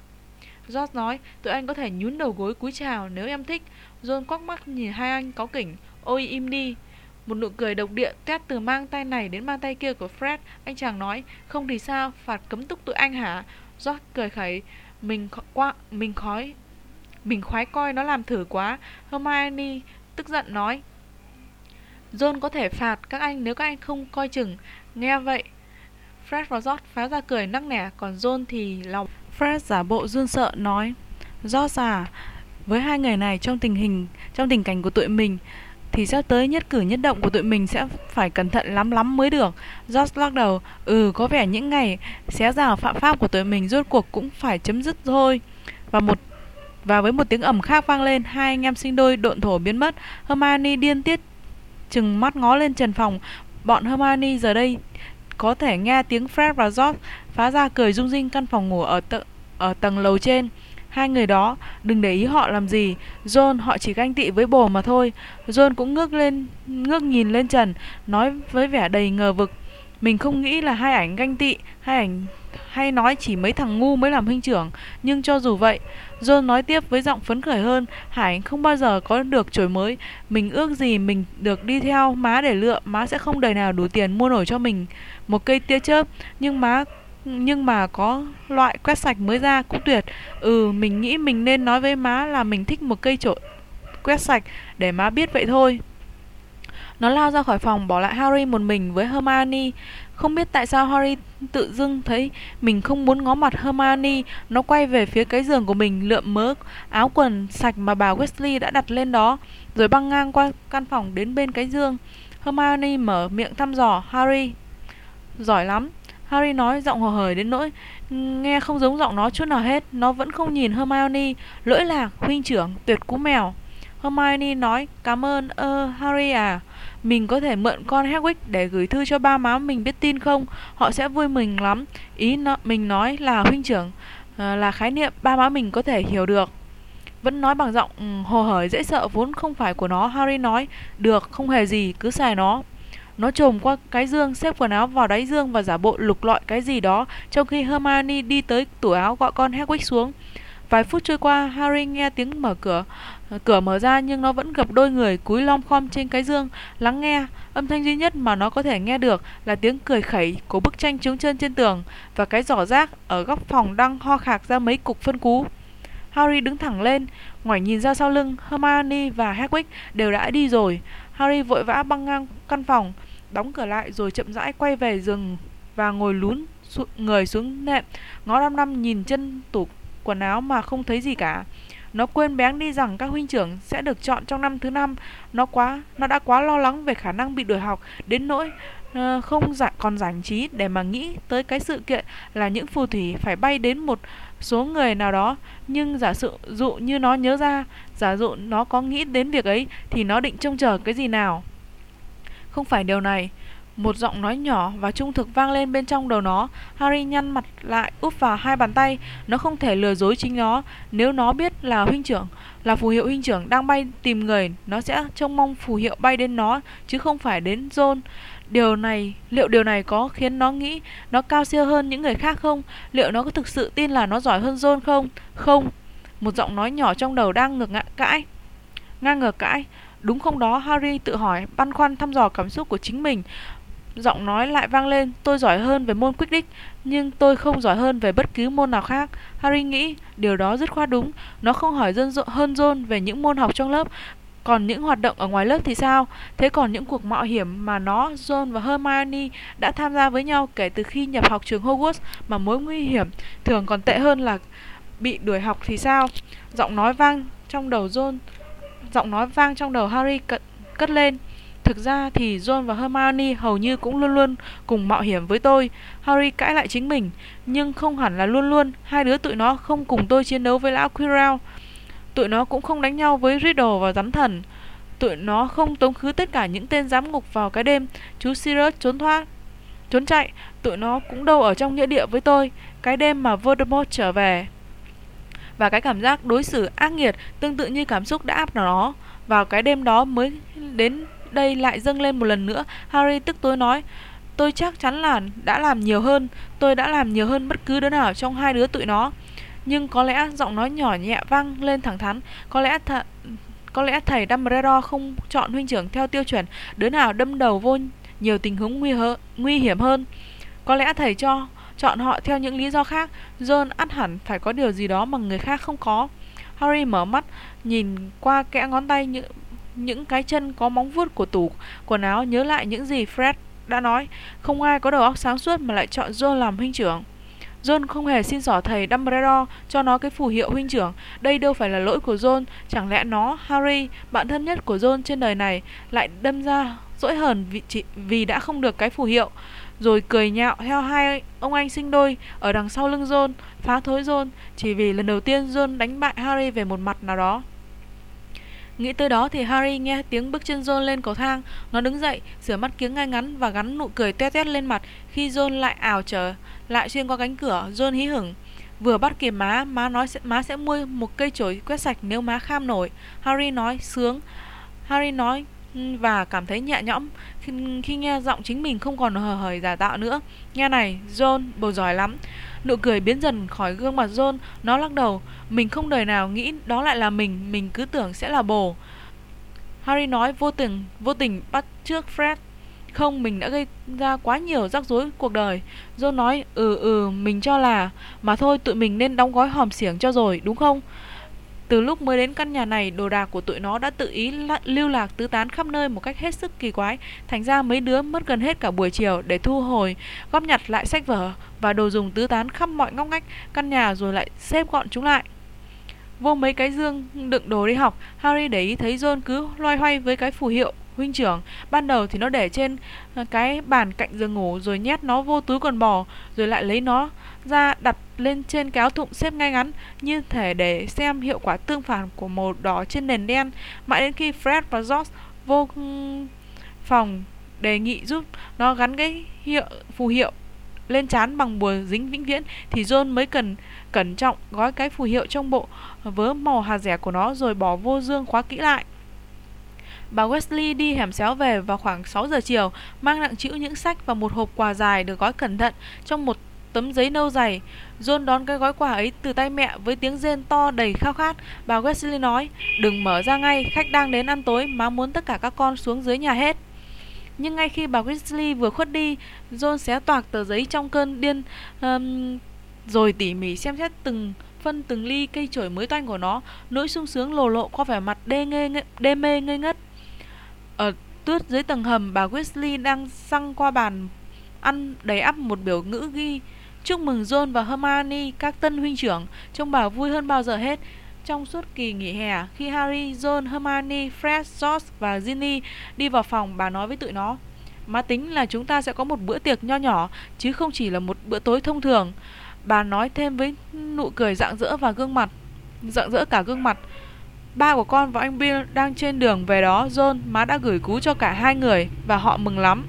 George nói Tụi anh có thể nhún đầu gối cúi chào nếu em thích. John quắc mắt nhìn hai anh có kỉnh. Ôi im đi. Một nụ cười độc địa tét từ mang tay này đến mang tay kia của Fred. Anh chàng nói Không thì sao phạt cấm túc tụi anh hả? George cười khẩy Mình qua mình khói Mình khoái coi nó làm thử quá. Hermione tức giận nói. John có thể phạt các anh nếu các anh không coi chừng. Nghe vậy, Fred và George phá ra cười nắc nẻ, còn John thì lòng. Fred giả bộ run sợ nói, George à, với hai người này trong tình hình, trong tình cảnh của tụi mình, thì sắp tới nhất cử nhất động của tụi mình sẽ phải cẩn thận lắm lắm mới được. George lắc đầu, ừ có vẻ những ngày xé rào phạm pháp của tụi mình rốt cuộc cũng phải chấm dứt thôi. Và một và với một tiếng ầm khác vang lên, hai anh em sinh đôi độn thổ biến mất. Hermione điên tiết chừng mắt ngó lên trần phòng. Bọn Hermione giờ đây có thể nghe tiếng Fred và George phá ra cười rung rinh căn phòng ngủ ở, t- ở tầng lầu trên. Hai người đó, đừng để ý họ làm gì. John, họ chỉ ganh tị với bồ mà thôi. John cũng ngước lên, ngước nhìn lên trần, nói với vẻ đầy ngờ vực. Mình không nghĩ là hai ảnh ganh tị, hai ảnh hay nói chỉ mấy thằng ngu mới làm huynh trưởng. Nhưng cho dù vậy, John nói tiếp với giọng phấn khởi hơn, Hải không bao giờ có được chổi mới, mình ước gì mình được đi theo má để lựa, má sẽ không đời nào đủ tiền mua nổi cho mình một cây tia chớp, nhưng má nhưng mà có loại quét sạch mới ra cũng tuyệt. Ừ, mình nghĩ mình nên nói với má là mình thích một cây chổi quét sạch để má biết vậy thôi. Nó lao ra khỏi phòng bỏ lại Harry một mình với Hermione. Không biết tại sao Harry tự dưng thấy mình không muốn ngó mặt Hermione, nó quay về phía cái giường của mình lượm mớ áo quần sạch mà bà Weasley đã đặt lên đó, rồi băng ngang qua căn phòng đến bên cái giường. Hermione mở miệng thăm dò Harry. Giỏi lắm. Harry nói giọng hồ hởi đến nỗi nghe không giống giọng nó chút nào hết. Nó vẫn không nhìn Hermione. Lỗi lạc, huynh trưởng, tuyệt cú mèo. Hermione nói cảm ơn ơ Harry à. Mình có thể mượn con Hedwig để gửi thư cho ba má mình biết tin không? Họ sẽ vui mình lắm. Ý nó, mình nói là huynh trưởng ờ, là khái niệm ba má mình có thể hiểu được. Vẫn nói bằng giọng um, hồ hởi dễ sợ vốn không phải của nó. Harry nói, được, không hề gì, cứ xài nó. Nó trồm qua cái dương, xếp quần áo vào đáy dương và giả bộ lục lọi cái gì đó, trong khi Hermione đi tới tủ áo gọi con Hedwig xuống. Vài phút trôi qua, Harry nghe tiếng mở cửa. Cửa mở ra nhưng nó vẫn gặp đôi người cúi lom khom trên cái dương, lắng nghe. Âm thanh duy nhất mà nó có thể nghe được là tiếng cười khẩy của bức tranh trống trơn trên tường và cái giỏ rác ở góc phòng đang ho khạc ra mấy cục phân cú. Harry đứng thẳng lên, ngoảnh nhìn ra sau lưng, Hermione và Hedwig đều đã đi rồi. Harry vội vã băng ngang căn phòng, đóng cửa lại rồi chậm rãi quay về giường và ngồi lún người xuống nệm, ngó năm năm nhìn chân tủ quần áo mà không thấy gì cả. Nó quên bén đi rằng các huynh trưởng sẽ được chọn trong năm thứ năm. Nó quá, nó đã quá lo lắng về khả năng bị đuổi học đến nỗi uh, không dạ, còn rảnh trí để mà nghĩ tới cái sự kiện là những phù thủy phải bay đến một số người nào đó. Nhưng giả sử dụ như nó nhớ ra, giả dụ nó có nghĩ đến việc ấy thì nó định trông chờ cái gì nào? Không phải điều này. Một giọng nói nhỏ và trung thực vang lên bên trong đầu nó. Harry nhăn mặt lại úp vào hai bàn tay. Nó không thể lừa dối chính nó. Nếu nó biết là huynh trưởng, là phù hiệu huynh trưởng đang bay tìm người, nó sẽ trông mong phù hiệu bay đến nó, chứ không phải đến John. Điều này, liệu điều này có khiến nó nghĩ nó cao siêu hơn những người khác không? Liệu nó có thực sự tin là nó giỏi hơn John không? Không. Một giọng nói nhỏ trong đầu đang ngược ngã cãi. Ngang ngược cãi. Đúng không đó, Harry tự hỏi, băn khoăn thăm dò cảm xúc của chính mình. Giọng nói lại vang lên, tôi giỏi hơn về môn quyết đích, nhưng tôi không giỏi hơn về bất cứ môn nào khác. Harry nghĩ, điều đó dứt khoát đúng. Nó không hỏi dân hơn John về những môn học trong lớp, còn những hoạt động ở ngoài lớp thì sao? Thế còn những cuộc mạo hiểm mà nó, John và Hermione đã tham gia với nhau kể từ khi nhập học trường Hogwarts mà mối nguy hiểm thường còn tệ hơn là bị đuổi học thì sao? Giọng nói vang trong đầu John, giọng nói vang trong đầu Harry cất, cất lên. Thực ra thì John và Hermione hầu như cũng luôn luôn cùng mạo hiểm với tôi. Harry cãi lại chính mình, nhưng không hẳn là luôn luôn. Hai đứa tụi nó không cùng tôi chiến đấu với lão Quirrell. Tụi nó cũng không đánh nhau với Riddle và rắn thần. Tụi nó không tống khứ tất cả những tên giám ngục vào cái đêm chú Sirius trốn thoát. Trốn chạy, tụi nó cũng đâu ở trong nghĩa địa với tôi. Cái đêm mà Voldemort trở về. Và cái cảm giác đối xử ác nghiệt tương tự như cảm xúc đã áp nó. Vào cái đêm đó mới đến đây lại dâng lên một lần nữa. Harry tức tối nói, tôi chắc chắn là đã làm nhiều hơn. Tôi đã làm nhiều hơn bất cứ đứa nào trong hai đứa tụi nó nhưng có lẽ giọng nói nhỏ nhẹ vang lên thẳng thắn có lẽ th có lẽ thầy Dumbledore không chọn huynh trưởng theo tiêu chuẩn đứa nào đâm đầu vô nhiều tình huống nguy, nguy hiểm hơn có lẽ thầy cho chọn họ theo những lý do khác John ắt hẳn phải có điều gì đó mà người khác không có Harry mở mắt nhìn qua kẽ ngón tay những những cái chân có móng vuốt của tủ quần áo nhớ lại những gì Fred đã nói không ai có đầu óc sáng suốt mà lại chọn John làm huynh trưởng John không hề xin xỏ thầy Dumbledore cho nó cái phù hiệu huynh trưởng. Đây đâu phải là lỗi của John. Chẳng lẽ nó, Harry, bạn thân nhất của John trên đời này, lại đâm ra dỗi hờn vì, chỉ, vì đã không được cái phù hiệu. Rồi cười nhạo theo hai ông anh sinh đôi ở đằng sau lưng John, phá thối John, chỉ vì lần đầu tiên John đánh bại Harry về một mặt nào đó. Nghĩ tới đó thì Harry nghe tiếng bước chân John lên cầu thang. Nó đứng dậy, rửa mắt kiếng ngay ngắn và gắn nụ cười tét tét lên mặt khi John lại ảo trở lại xuyên qua cánh cửa. John hí hửng. Vừa bắt kịp má, má nói sẽ, má sẽ mua một cây chổi quét sạch nếu má kham nổi. Harry nói sướng. Harry nói ừ, và cảm thấy nhẹ nhõm khi, khi nghe giọng chính mình không còn hờ hời giả tạo nữa. Nghe này, John, bầu giỏi lắm. Nụ cười biến dần khỏi gương mặt John, nó lắc đầu. Mình không đời nào nghĩ đó lại là mình, mình cứ tưởng sẽ là bồ. Harry nói vô tình, vô tình bắt trước Fred. Không, mình đã gây ra quá nhiều rắc rối cuộc đời. John nói, ừ ừ, mình cho là, mà thôi tụi mình nên đóng gói hòm xiểng cho rồi, đúng không? Từ lúc mới đến căn nhà này, đồ đạc của tụi nó đã tự ý lưu lạc tứ tán khắp nơi một cách hết sức kỳ quái. Thành ra mấy đứa mất gần hết cả buổi chiều để thu hồi, góp nhặt lại sách vở và đồ dùng tứ tán khắp mọi ngóc ngách căn nhà rồi lại xếp gọn chúng lại. Vô mấy cái dương đựng đồ đi học, Harry để ý thấy John cứ loay hoay với cái phù hiệu huynh trưởng. Ban đầu thì nó để trên ờ, cái bàn cạnh giường ngủ rồi nhét nó vô túi quần bò rồi lại lấy nó ra đặt lên trên cái áo thụng xếp ngay ngắn như thể để xem hiệu quả tương phản của màu đỏ trên nền đen mãi đến khi Fred và George vô phòng đề nghị giúp nó gắn cái hiệu phù hiệu lên chán bằng bùa dính vĩnh viễn thì John mới cần cẩn trọng gói cái phù hiệu trong bộ vớ màu hà rẻ của nó rồi bỏ vô dương khóa kỹ lại. Bà Wesley đi hẻm xéo về vào khoảng 6 giờ chiều, mang nặng chịu những sách và một hộp quà dài được gói cẩn thận trong một tấm giấy nâu dày. John đón cái gói quà ấy từ tay mẹ với tiếng rên to đầy khao khát. Bà Wesley nói, đừng mở ra ngay, khách đang đến ăn tối, má muốn tất cả các con xuống dưới nhà hết. Nhưng ngay khi bà wesley vừa khuất đi, John xé toạc tờ giấy trong cơn điên um, rồi tỉ mỉ xem xét từng phân từng ly cây chổi mới toanh của nó, nỗi sung sướng lồ lộ qua vẻ mặt đê, ngê, đê mê ngây ngất. Ở tuyết dưới tầng hầm, bà wesley đang xăng qua bàn ăn đầy ắp một biểu ngữ ghi Chúc mừng John và Hermione, các tân huynh trưởng, trông bảo vui hơn bao giờ hết. Trong suốt kỳ nghỉ hè, khi Harry, John, Hermione, Fred, George và Ginny đi vào phòng, bà nói với tụi nó. Má tính là chúng ta sẽ có một bữa tiệc nho nhỏ, chứ không chỉ là một bữa tối thông thường. Bà nói thêm với nụ cười rạng rỡ và gương mặt, rạng rỡ cả gương mặt. Ba của con và anh Bill đang trên đường về đó, John, má đã gửi cú cho cả hai người và họ mừng lắm.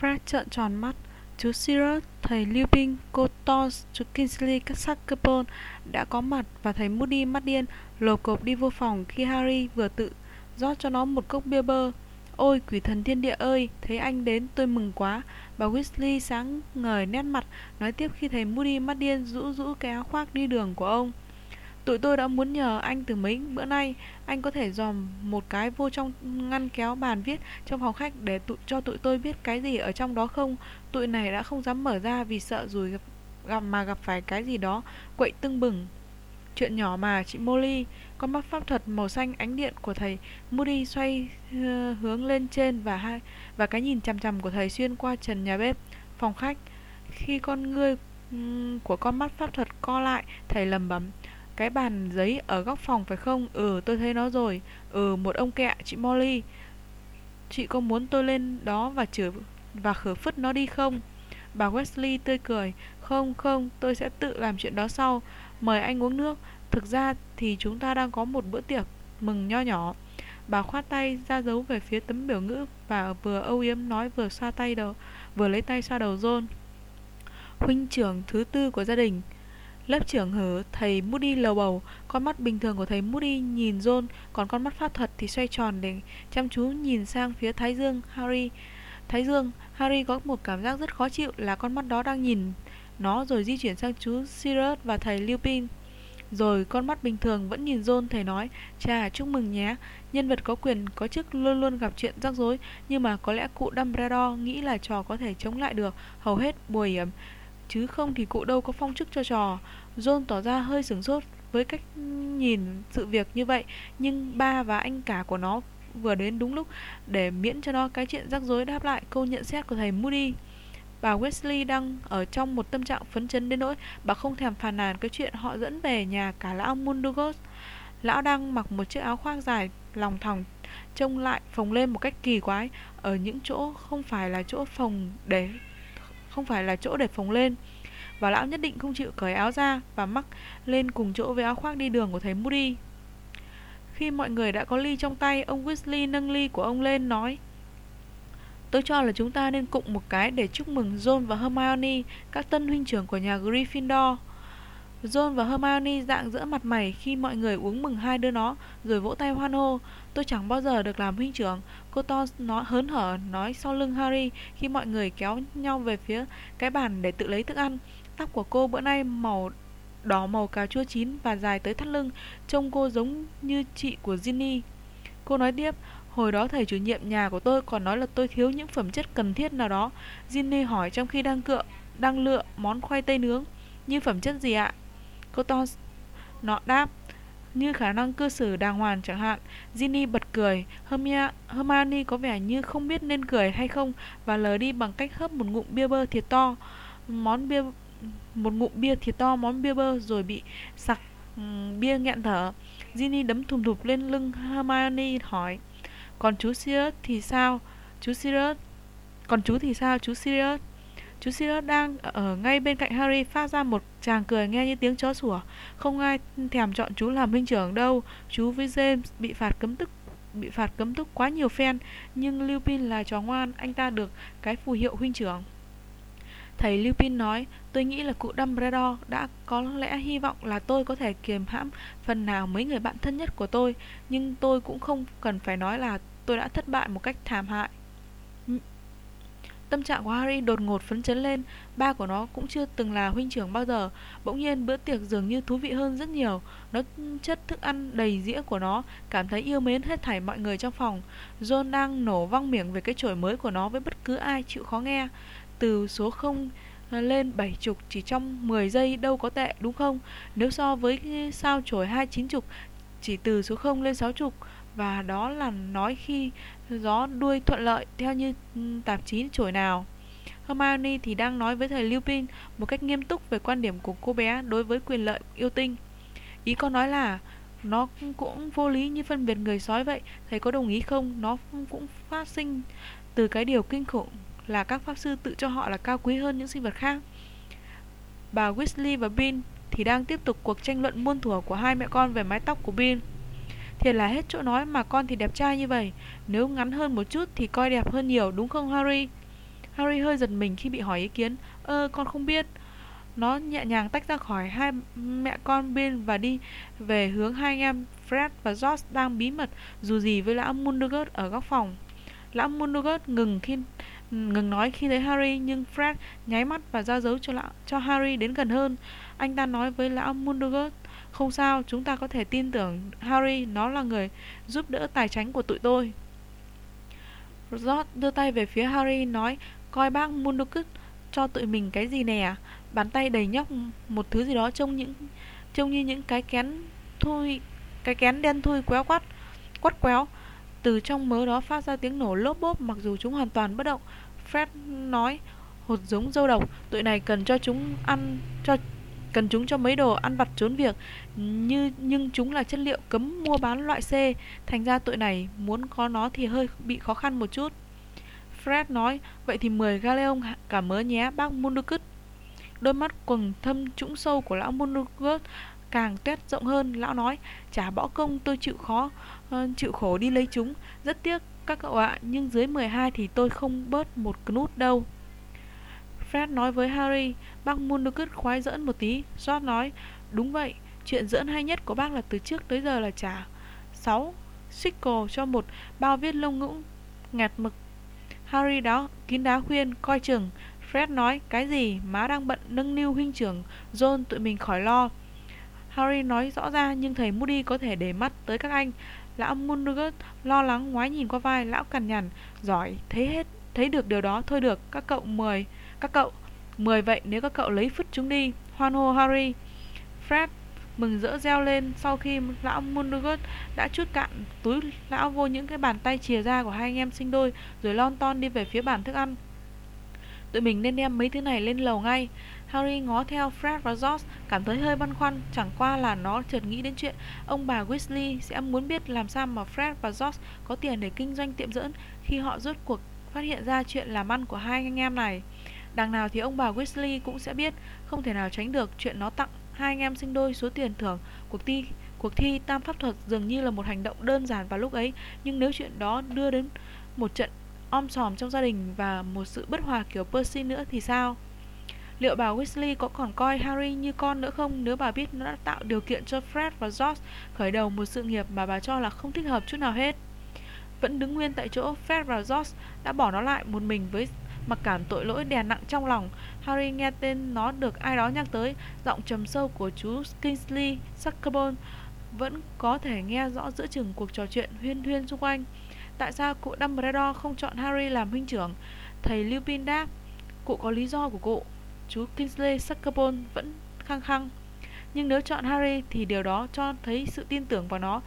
Fred trợn tròn mắt. Chú Sirius, thầy Lupin, cô Tons, chú Kingsley các Sackapon đã có mặt và thầy Moody mắt điên lột cộp đi vô phòng khi Harry vừa tự rót cho nó một cốc bia bơ. Ôi quỷ thần thiên địa ơi, thấy anh đến tôi mừng quá. Bà Weasley sáng ngời nét mặt, nói tiếp khi thầy Moody mắt điên rũ rũ cái áo khoác đi đường của ông. Tụi tôi đã muốn nhờ anh từ mấy bữa nay. Anh có thể dòm một cái vô trong ngăn kéo bàn viết trong phòng khách Để tụi, cho tụi tôi biết cái gì ở trong đó không? Tụi này đã không dám mở ra vì sợ rồi gặp, gặp mà gặp phải cái gì đó Quậy tưng bừng. Chuyện nhỏ mà chị Molly. Con mắt pháp thuật màu xanh ánh điện của thầy Moody xoay hướng lên trên Và hai và cái nhìn chằm chằm của thầy xuyên qua trần nhà bếp Phòng khách. Khi con ngươi của con mắt pháp thuật co lại Thầy lầm bấm cái bàn giấy ở góc phòng phải không? Ừ, tôi thấy nó rồi. Ừ, một ông kẹ, chị Molly. Chị có muốn tôi lên đó và chửi và khử phứt nó đi không? Bà Wesley tươi cười. Không, không, tôi sẽ tự làm chuyện đó sau. Mời anh uống nước. Thực ra thì chúng ta đang có một bữa tiệc mừng nho nhỏ. Bà khoát tay ra dấu về phía tấm biểu ngữ và vừa âu yếm nói vừa xoa tay đầu, vừa lấy tay xoa đầu John. Huynh trưởng thứ tư của gia đình. Lớp trưởng hở thầy Moody lầu bầu, Con mắt bình thường của thầy Moody nhìn John Còn con mắt pháp thuật thì xoay tròn để chăm chú nhìn sang phía Thái Dương, Harry. Thái Dương, Harry có một cảm giác rất khó chịu là con mắt đó đang nhìn nó rồi di chuyển sang chú Sirius và thầy Lupin. Rồi con mắt bình thường vẫn nhìn John thầy nói, Chà, chúc mừng nhé. Nhân vật có quyền, có chức luôn luôn gặp chuyện rắc rối, Nhưng mà có lẽ cụ Dumbledore nghĩ là trò có thể chống lại được. Hầu hết buổi ờ, chứ không thì cụ đâu có phong chức cho trò. John tỏ ra hơi sửng sốt với cách nhìn sự việc như vậy, nhưng ba và anh cả của nó vừa đến đúng lúc để miễn cho nó cái chuyện rắc rối đáp lại câu nhận xét của thầy Moody. Bà Wesley đang ở trong một tâm trạng phấn chấn đến nỗi bà không thèm phàn nàn cái chuyện họ dẫn về nhà cả lão Mundugos. Lão đang mặc một chiếc áo khoác dài lòng thòng trông lại phồng lên một cách kỳ quái ở những chỗ không phải là chỗ phồng để không phải là chỗ để phồng lên và lão nhất định không chịu cởi áo ra và mắc lên cùng chỗ với áo khoác đi đường của thầy Moody. Khi mọi người đã có ly trong tay, ông Weasley nâng ly của ông lên nói Tôi cho là chúng ta nên cụng một cái để chúc mừng John và Hermione, các tân huynh trưởng của nhà Gryffindor. John và Hermione dạng giữa mặt mày khi mọi người uống mừng hai đứa nó, rồi vỗ tay hoan hô. Tôi chẳng bao giờ được làm huynh trưởng. Cô To nó hớn hở nói sau lưng Harry khi mọi người kéo nhau về phía cái bàn để tự lấy thức ăn. Tóc của cô bữa nay màu đỏ màu cà chua chín và dài tới thắt lưng, trông cô giống như chị của Ginny. Cô nói tiếp, hồi đó thầy chủ nhiệm nhà của tôi còn nói là tôi thiếu những phẩm chất cần thiết nào đó. Ginny hỏi trong khi đang cựa, đang lựa món khoai tây nướng. Như phẩm chất gì ạ? Cô To nọ đáp, như khả năng cư xử đàng hoàng chẳng hạn. Ginny bật cười, Hermia, Hermione có vẻ như không biết nên cười hay không và lờ đi bằng cách hớp một ngụm bia bơ thiệt to. Món bia một ngụm bia thiệt to món bia bơ rồi bị sặc um, bia nghẹn thở. Ginny đấm thùm thụp lên lưng Hermione hỏi, còn chú Sirius thì sao? Chú Sirius, còn chú thì sao? Chú Sirius Chú Sirius đang ở ngay bên cạnh Harry phát ra một chàng cười nghe như tiếng chó sủa. Không ai thèm chọn chú làm huynh trưởng đâu. Chú với James bị phạt cấm túc bị phạt cấm túc quá nhiều phen, nhưng Lupin là chó ngoan, anh ta được cái phù hiệu huynh trưởng. Thầy Lupin nói, tôi nghĩ là cụ Dumbledore đã có lẽ hy vọng là tôi có thể kiềm hãm phần nào mấy người bạn thân nhất của tôi, nhưng tôi cũng không cần phải nói là tôi đã thất bại một cách thảm hại. Tâm trạng của Harry đột ngột phấn chấn lên, ba của nó cũng chưa từng là huynh trưởng bao giờ. Bỗng nhiên bữa tiệc dường như thú vị hơn rất nhiều. Nó chất thức ăn đầy dĩa của nó, cảm thấy yêu mến hết thảy mọi người trong phòng. John đang nổ văng miệng về cái chổi mới của nó với bất cứ ai chịu khó nghe. Từ số 0 lên 70 chỉ trong 10 giây đâu có tệ đúng không? Nếu so với sao chổi 290 chỉ từ số 0 lên 60 và đó là nói khi gió đuôi thuận lợi theo như ừ, tạp chí chổi nào. Hermione thì đang nói với thầy Lupin một cách nghiêm túc về quan điểm của cô bé đối với quyền lợi yêu tinh. Ý con nói là nó cũng vô lý như phân biệt người sói vậy, thầy có đồng ý không? Nó cũng phát sinh từ cái điều kinh khủng là các pháp sư tự cho họ là cao quý hơn những sinh vật khác. Bà Weasley và Bean thì đang tiếp tục cuộc tranh luận muôn thuở của hai mẹ con về mái tóc của Bean. Thiệt là hết chỗ nói mà con thì đẹp trai như vậy. Nếu ngắn hơn một chút thì coi đẹp hơn nhiều đúng không Harry? Harry hơi giật mình khi bị hỏi ý kiến. Ơ con không biết. Nó nhẹ nhàng tách ra khỏi hai mẹ con bên và đi về hướng hai anh em Fred và George đang bí mật dù gì với lão Mundergut ở góc phòng. Lão Mundugot ngừng khi ngừng nói khi thấy Harry nhưng Fred nháy mắt và ra dấu cho lão, cho Harry đến gần hơn. Anh ta nói với lão Mundugot, không sao, chúng ta có thể tin tưởng Harry, nó là người giúp đỡ tài tránh của tụi tôi. George đưa tay về phía Harry nói, coi bác Mundukut cho tụi mình cái gì nè bàn tay đầy nhóc một thứ gì đó trông những trông như những cái kén thui cái kén đen thui quéo quắt quắt quéo. Từ trong mớ đó phát ra tiếng nổ lốp bốp mặc dù chúng hoàn toàn bất động. Fred nói hột giống dâu độc tụi này cần cho chúng ăn cho cần chúng cho mấy đồ ăn vặt trốn việc như nhưng chúng là chất liệu cấm mua bán loại C thành ra tụi này muốn có nó thì hơi bị khó khăn một chút Fred nói vậy thì 10 galeon cả mớ nhé bác Mundukut Đôi mắt quầng thâm trũng sâu của lão Mundukut càng tuét rộng hơn. Lão nói, trả bỏ công tôi chịu khó, ờ, chịu khổ đi lấy chúng. Rất tiếc các cậu ạ, nhưng dưới 12 thì tôi không bớt một nút đâu. Fred nói với Harry, bác Monogot khoái giỡn một tí. George nói, đúng vậy, chuyện giỡn hay nhất của bác là từ trước tới giờ là trả 6 sickle cho một bao viết lông ngỗng ngạt mực. Harry đó kín đá khuyên, coi chừng, Fred nói, cái gì, má đang bận nâng niu huynh trưởng, John tụi mình khỏi lo. Harry nói rõ ra nhưng thầy Moody có thể để mắt tới các anh. Lão Mundugut lo lắng ngoái nhìn qua vai, lão cằn nhằn, giỏi, thấy hết, thấy được điều đó, thôi được, các cậu mười, các cậu, mười vậy nếu các cậu lấy phứt chúng đi, hoan hô Harry. Fred mừng rỡ reo lên sau khi lão Mundugut đã chút cạn túi lão vô những cái bàn tay chìa ra của hai anh em sinh đôi rồi lon ton đi về phía bàn thức ăn. Tụi mình nên đem mấy thứ này lên lầu ngay Harry ngó theo Fred và George Cảm thấy hơi băn khoăn Chẳng qua là nó chợt nghĩ đến chuyện Ông bà Weasley sẽ muốn biết làm sao mà Fred và George Có tiền để kinh doanh tiệm dẫn Khi họ rốt cuộc phát hiện ra chuyện làm ăn của hai anh em này Đằng nào thì ông bà Weasley cũng sẽ biết Không thể nào tránh được chuyện nó tặng hai anh em sinh đôi số tiền thưởng cuộc thi cuộc thi tam pháp thuật dường như là một hành động đơn giản vào lúc ấy nhưng nếu chuyện đó đưa đến một trận om sòm trong gia đình và một sự bất hòa kiểu Percy nữa thì sao? Liệu bà Weasley có còn coi Harry như con nữa không nếu bà biết nó đã tạo điều kiện cho Fred và George khởi đầu một sự nghiệp mà bà cho là không thích hợp chút nào hết? Vẫn đứng nguyên tại chỗ, Fred và George đã bỏ nó lại một mình với mặc cảm tội lỗi đè nặng trong lòng. Harry nghe tên nó được ai đó nhắc tới, giọng trầm sâu của chú Kingsley Suckerbone vẫn có thể nghe rõ giữa chừng cuộc trò chuyện huyên thuyên xung quanh. Tại sao cụ Dumbledore không chọn Harry làm huynh trưởng? Thầy Lupin đáp, cụ có lý do của cụ. Chú Kingsley Suckerbone vẫn khăng khăng. Nhưng nếu chọn Harry thì điều đó cho thấy sự tin tưởng vào nó.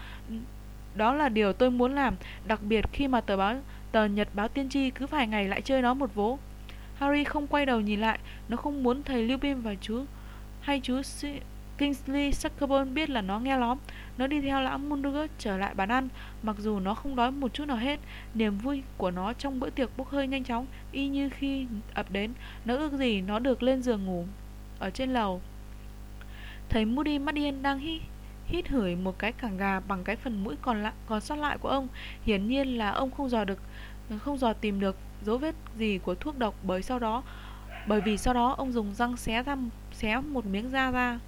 Đó là điều tôi muốn làm, đặc biệt khi mà tờ báo tờ Nhật báo tiên tri cứ vài ngày lại chơi nó một vố. Harry không quay đầu nhìn lại, nó không muốn thầy Lupin và chú hay chú Kingsley Suckerbone biết là nó nghe lóm. Nó đi theo lão Mundugus trở lại bàn ăn, mặc dù nó không đói một chút nào hết. Niềm vui của nó trong bữa tiệc bốc hơi nhanh chóng, y như khi ập đến. Nó ước gì nó được lên giường ngủ ở trên lầu. Thấy Moody mắt điên đang hít hít hửi một cái cẳng gà bằng cái phần mũi còn lại còn sót lại của ông. Hiển nhiên là ông không dò được không dò tìm được dấu vết gì của thuốc độc bởi sau đó bởi vì sau đó ông dùng răng xé ra xé một miếng da ra.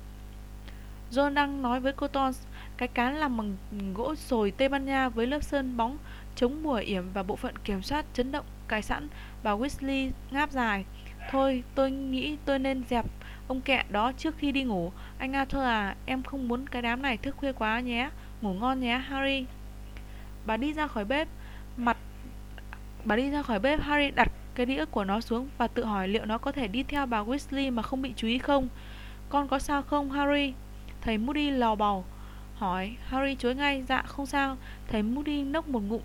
John đang nói với cô Tons cái cán làm bằng gỗ sồi Tây Ban Nha với lớp sơn bóng chống mùa yểm và bộ phận kiểm soát chấn động cài sẵn. Bà Weasley ngáp dài. Thôi, tôi nghĩ tôi nên dẹp ông kẹ đó trước khi đi ngủ. Anh Arthur à, em không muốn cái đám này thức khuya quá nhé. Ngủ ngon nhé, Harry. Bà đi ra khỏi bếp, mặt bà đi ra khỏi bếp, Harry đặt cái đĩa của nó xuống và tự hỏi liệu nó có thể đi theo bà Weasley mà không bị chú ý không. Con có sao không, Harry? Thầy Moody lò bầu hỏi Harry chối ngay dạ không sao Thầy Moody nốc một ngụm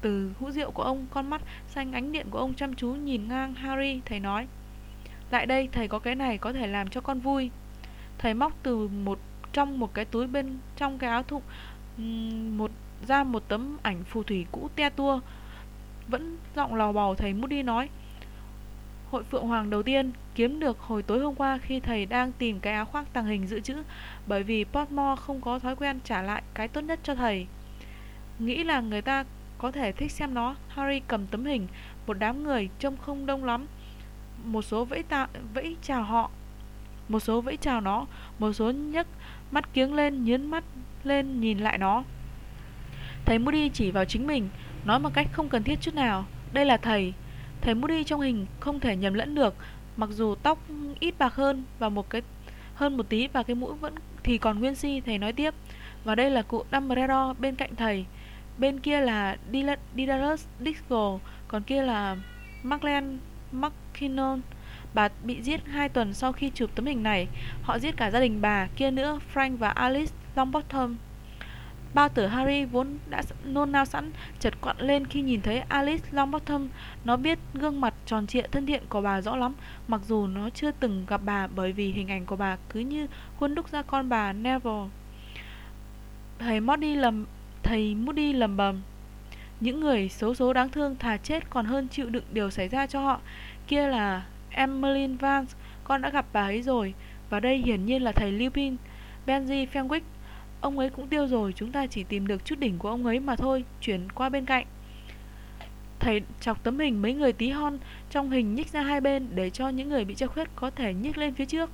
từ hũ rượu của ông Con mắt xanh ánh điện của ông chăm chú nhìn ngang Harry Thầy nói lại đây thầy có cái này có thể làm cho con vui Thầy móc từ một trong một cái túi bên trong cái áo thụng một ra một tấm ảnh phù thủy cũ te tua vẫn giọng lò bò thầy Moody nói Hội Phượng Hoàng đầu tiên kiếm được hồi tối hôm qua khi thầy đang tìm cái áo khoác tàng hình dự trữ bởi vì Portmore không có thói quen trả lại cái tốt nhất cho thầy. Nghĩ là người ta có thể thích xem nó, Harry cầm tấm hình, một đám người trông không đông lắm. Một số vẫy, ta, vẫy chào họ, một số vẫy chào nó, một số nhấc mắt kiếng lên, nhớn mắt lên nhìn lại nó. Thầy Moody chỉ vào chính mình, nói một cách không cần thiết chút nào. Đây là thầy. Thầy Moody trong hình không thể nhầm lẫn được, mặc dù tóc ít bạc hơn và một cái hơn một tí và cái mũi vẫn thì còn nguyên si, thầy nói tiếp. Và đây là cụ Dumbledore bên cạnh thầy. Bên kia là Didalus Diggle, còn kia là Markland McKinnon. Bà bị giết hai tuần sau khi chụp tấm hình này. Họ giết cả gia đình bà, kia nữa, Frank và Alice Longbottom. Bao tử Harry vốn đã nôn nao sẵn, chợt quặn lên khi nhìn thấy Alice Longbottom. Nó biết gương mặt tròn trịa thân thiện của bà rõ lắm, mặc dù nó chưa từng gặp bà bởi vì hình ảnh của bà cứ như khuôn đúc ra con bà Neville. Thầy Moody lầm thầy Moody lầm bầm. Những người xấu số đáng thương thà chết còn hơn chịu đựng điều xảy ra cho họ. Kia là Emmeline Vance, con đã gặp bà ấy rồi. Và đây hiển nhiên là thầy Lupin, Benji Fenwick. Ông ấy cũng tiêu rồi, chúng ta chỉ tìm được chút đỉnh của ông ấy mà thôi, chuyển qua bên cạnh. Thầy chọc tấm hình mấy người tí hon trong hình nhích ra hai bên để cho những người bị che khuyết có thể nhích lên phía trước.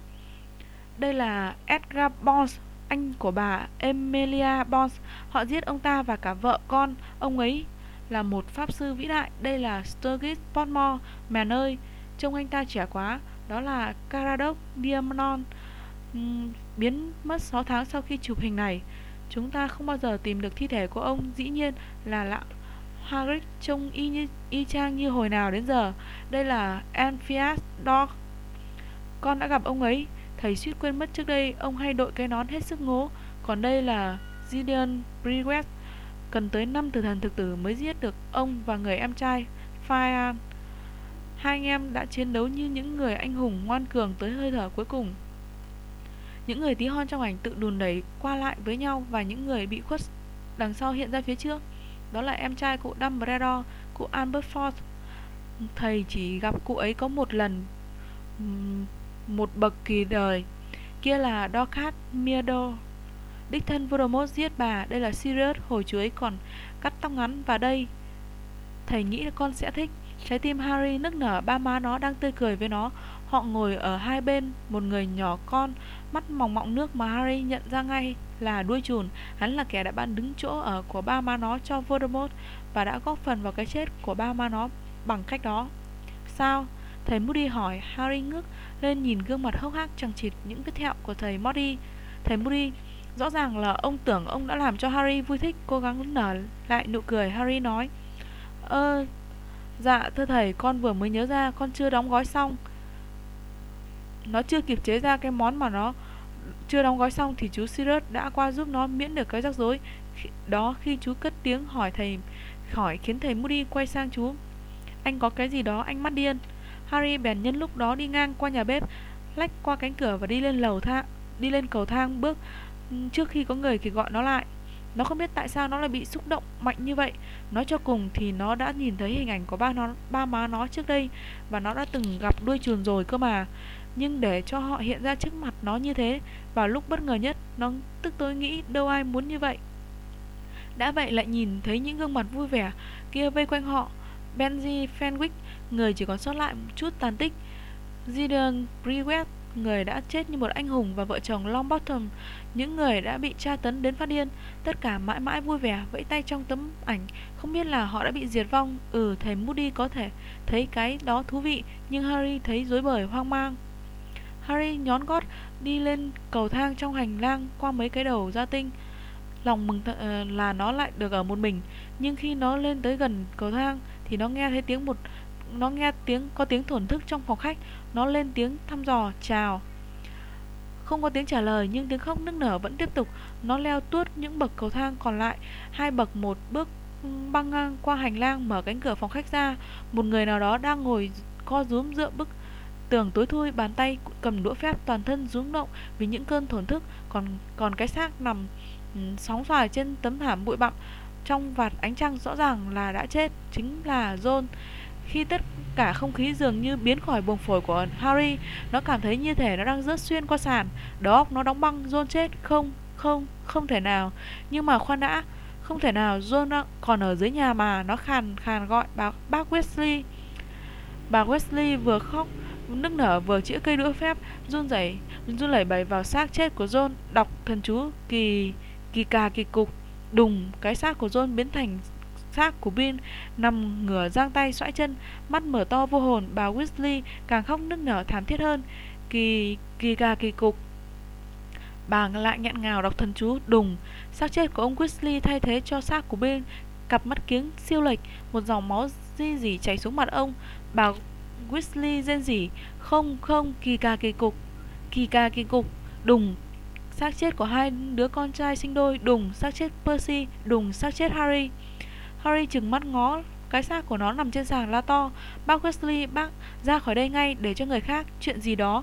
Đây là Edgar Bones, anh của bà Emilia Bones. Họ giết ông ta và cả vợ con. Ông ấy là một pháp sư vĩ đại. Đây là Sturgis Potmore, mẹ ơi, Trông anh ta trẻ quá. Đó là Caradoc Diamond uhm, Biến mất 6 tháng sau khi chụp hình này. Chúng ta không bao giờ tìm được thi thể của ông. Dĩ nhiên là lão Hagrid trông y, như, y chang như hồi nào đến giờ. Đây là Amphias Dog Con đã gặp ông ấy. Thầy suýt quên mất trước đây Ông hay đội cái nón hết sức ngố. Còn đây là Gideon Brewett Cần tới 5 tử thần thực tử mới giết được ông và người em trai Fian Hai anh em đã chiến đấu như những người anh hùng ngoan cường tới hơi thở cuối cùng. Những người tí hon trong ảnh tự đùn đẩy qua lại với nhau và những người bị khuất đằng sau hiện ra phía trước. Đó là em trai cụ Dumbledore, cụ Albert Ford. Thầy chỉ gặp cụ ấy có một lần, một bậc kỳ đời. Kia là Dorcas Meadow. Đích thân Voldemort giết bà, đây là Sirius, hồi chuối còn cắt tóc ngắn và đây. Thầy nghĩ là con sẽ thích. Trái tim Harry nức nở ba má nó đang tươi cười với nó Họ ngồi ở hai bên Một người nhỏ con Mắt mỏng mọng nước mà Harry nhận ra ngay là đuôi chùn Hắn là kẻ đã ban đứng chỗ ở của ba má nó cho Voldemort Và đã góp phần vào cái chết của ba má nó bằng cách đó Sao? Thầy Moody hỏi Harry ngước lên nhìn gương mặt hốc hác chẳng chịt những vết thẹo của thầy Moody Thầy Moody Rõ ràng là ông tưởng ông đã làm cho Harry vui thích Cố gắng nở lại nụ cười Harry nói Ơ, Dạ thưa thầy con vừa mới nhớ ra con chưa đóng gói xong. Nó chưa kịp chế ra cái món mà nó chưa đóng gói xong thì chú Sirius đã qua giúp nó miễn được cái rắc rối. Đó khi chú cất tiếng hỏi thầy hỏi khiến thầy Moody quay sang chú anh có cái gì đó anh mắt điên. Harry bèn nhân lúc đó đi ngang qua nhà bếp lách qua cánh cửa và đi lên lầu thang đi lên cầu thang bước trước khi có người thì gọi nó lại. Nó không biết tại sao nó lại bị xúc động mạnh như vậy. Nói cho cùng thì nó đã nhìn thấy hình ảnh của ba, nó, ba má nó trước đây Và nó đã từng gặp đuôi chuồn rồi cơ mà. Nhưng để cho họ hiện ra trước mặt nó như thế Vào lúc bất ngờ nhất Nó tức tối nghĩ đâu ai muốn như vậy. Đã vậy lại nhìn thấy những gương mặt vui vẻ Kia vây quanh họ. Benji Fenwick Người chỉ còn sót lại một chút tàn tích. Gideon Brewett người đã chết như một anh hùng và vợ chồng Longbottom, những người đã bị tra tấn đến phát điên, tất cả mãi mãi vui vẻ vẫy tay trong tấm ảnh, không biết là họ đã bị diệt vong. Ừ, thầy Moody có thể thấy cái đó thú vị, nhưng Harry thấy rối bời hoang mang. Harry nhón gót đi lên cầu thang trong hành lang qua mấy cái đầu gia tinh. Lòng mừng ờ, là nó lại được ở một mình, nhưng khi nó lên tới gần cầu thang thì nó nghe thấy tiếng một nó nghe tiếng có tiếng thổn thức trong phòng khách nó lên tiếng thăm dò, chào. Không có tiếng trả lời, nhưng tiếng khóc nức nở vẫn tiếp tục. Nó leo tuốt những bậc cầu thang còn lại. Hai bậc, một bước băng ngang qua hành lang mở cánh cửa phòng khách ra. Một người nào đó đang ngồi co rúm dựa bức tường tối thui, bàn tay cầm đũa phép, toàn thân rúng động vì những cơn thổn thức. Còn còn cái xác nằm ừ, sóng xoài trên tấm thảm bụi bặm trong vạt ánh trăng rõ ràng là đã chết, chính là John khi tất cả không khí dường như biến khỏi buồng phổi của Harry, nó cảm thấy như thể nó đang rớt xuyên qua sàn. Đầu óc nó đóng băng, John chết. Không, không, không thể nào. Nhưng mà khoan đã, không thể nào, John còn ở dưới nhà mà. Nó khàn khàn gọi bà, bác Wesley. Bà Wesley vừa khóc, nức nở vừa chĩa cây đũa phép, run rẩy, run lẩy bẩy vào xác chết của John, đọc thần chú kỳ kỳ cà kỳ cục. Đùng, cái xác của John biến thành xác của Bill nằm ngửa giang tay xoãi chân, mắt mở to vô hồn, bà Weasley càng khóc nức nở thảm thiết hơn. Kỳ kỳ ca kỳ cục. Bà lại nghẹn ngào đọc thần chú đùng, xác chết của ông Weasley thay thế cho xác của Bill, cặp mắt kiếng siêu lệch, một dòng máu di dỉ chảy xuống mặt ông. Bà Weasley rên rỉ, không không kỳ ca kỳ cục, kỳ ca kỳ cục, đùng xác chết của hai đứa con trai sinh đôi, đùng xác chết Percy, đùng xác chết Harry. Harry chừng mắt ngó cái xác của nó nằm trên sàn la to. Bác Wesley, bác ra khỏi đây ngay để cho người khác Chuyện gì đó.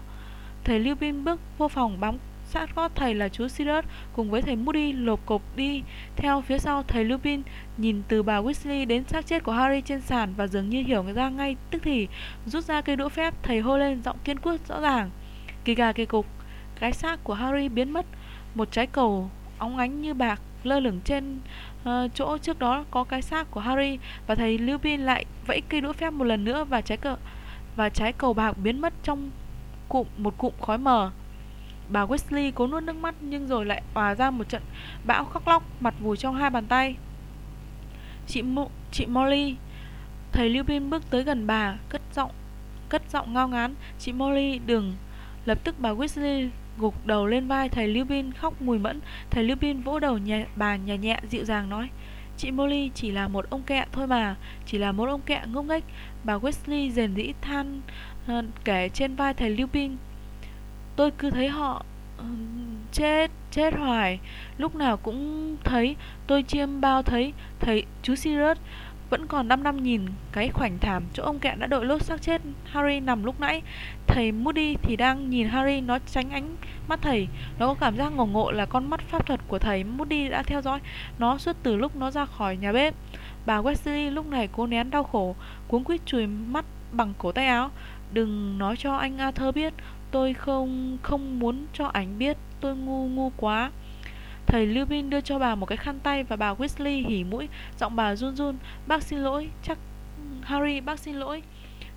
Thầy Lupin bước vô phòng bám sát gót thầy là chú Sirius Cùng với thầy Moody lộp cộp đi. Theo phía sau, thầy Lupin Nhìn từ bà Weasley đến xác chết của Harry trên sàn Và dường như hiểu ra ngay, tức thì Rút ra cây đũa phép, Thầy hô lên giọng kiên quyết rõ ràng. Kỳ gà kỳ cục, Cái xác của Harry biến mất. Một trái cầu óng ánh như bạc lơ lửng trên uh, chỗ trước đó có cái xác của Harry và thầy Lupin lại vẫy cây đũa phép một lần nữa và trái cờ và trái cầu bạc biến mất trong cụm một cụm khói mờ. Bà Wesley cố nuốt nước mắt nhưng rồi lại hòa ra một trận bão khóc lóc, mặt vùi trong hai bàn tay. Chị Mo chị Molly, thầy Lupin bước tới gần bà, cất giọng cất giọng ngao ngán, "Chị Molly, đừng." Lập tức bà Wesley gục đầu lên vai thầy Lưu Bin khóc mùi mẫn. Thầy Lưu Bin vỗ đầu nhà, bà nhẹ nhẹ dịu dàng nói: "Chị Molly chỉ là một ông kẹ thôi mà, chỉ là một ông kẹ ngốc nghếch." Bà Wesley rền rĩ than uh, kể trên vai thầy Lưu Bin "Tôi cứ thấy họ uh, chết chết hoài, lúc nào cũng thấy, tôi chiêm bao thấy thấy chú Sirius vẫn còn 5 năm nhìn cái khoảnh thảm chỗ ông kẹ đã đội lốt xác chết Harry nằm lúc nãy. Thầy Moody thì đang nhìn Harry nó tránh ánh mắt thầy. Nó có cảm giác ngổ ngộ là con mắt pháp thuật của thầy Moody đã theo dõi nó suốt từ lúc nó ra khỏi nhà bếp. Bà Wesley lúc này cố nén đau khổ, cuống quýt chùi mắt bằng cổ tay áo. Đừng nói cho anh Arthur biết, tôi không không muốn cho ảnh biết, tôi ngu ngu quá. Thầy Lupin đưa cho bà một cái khăn tay và bà Weasley hỉ mũi, giọng bà run run, "Bác xin lỗi, chắc Harry, bác xin lỗi.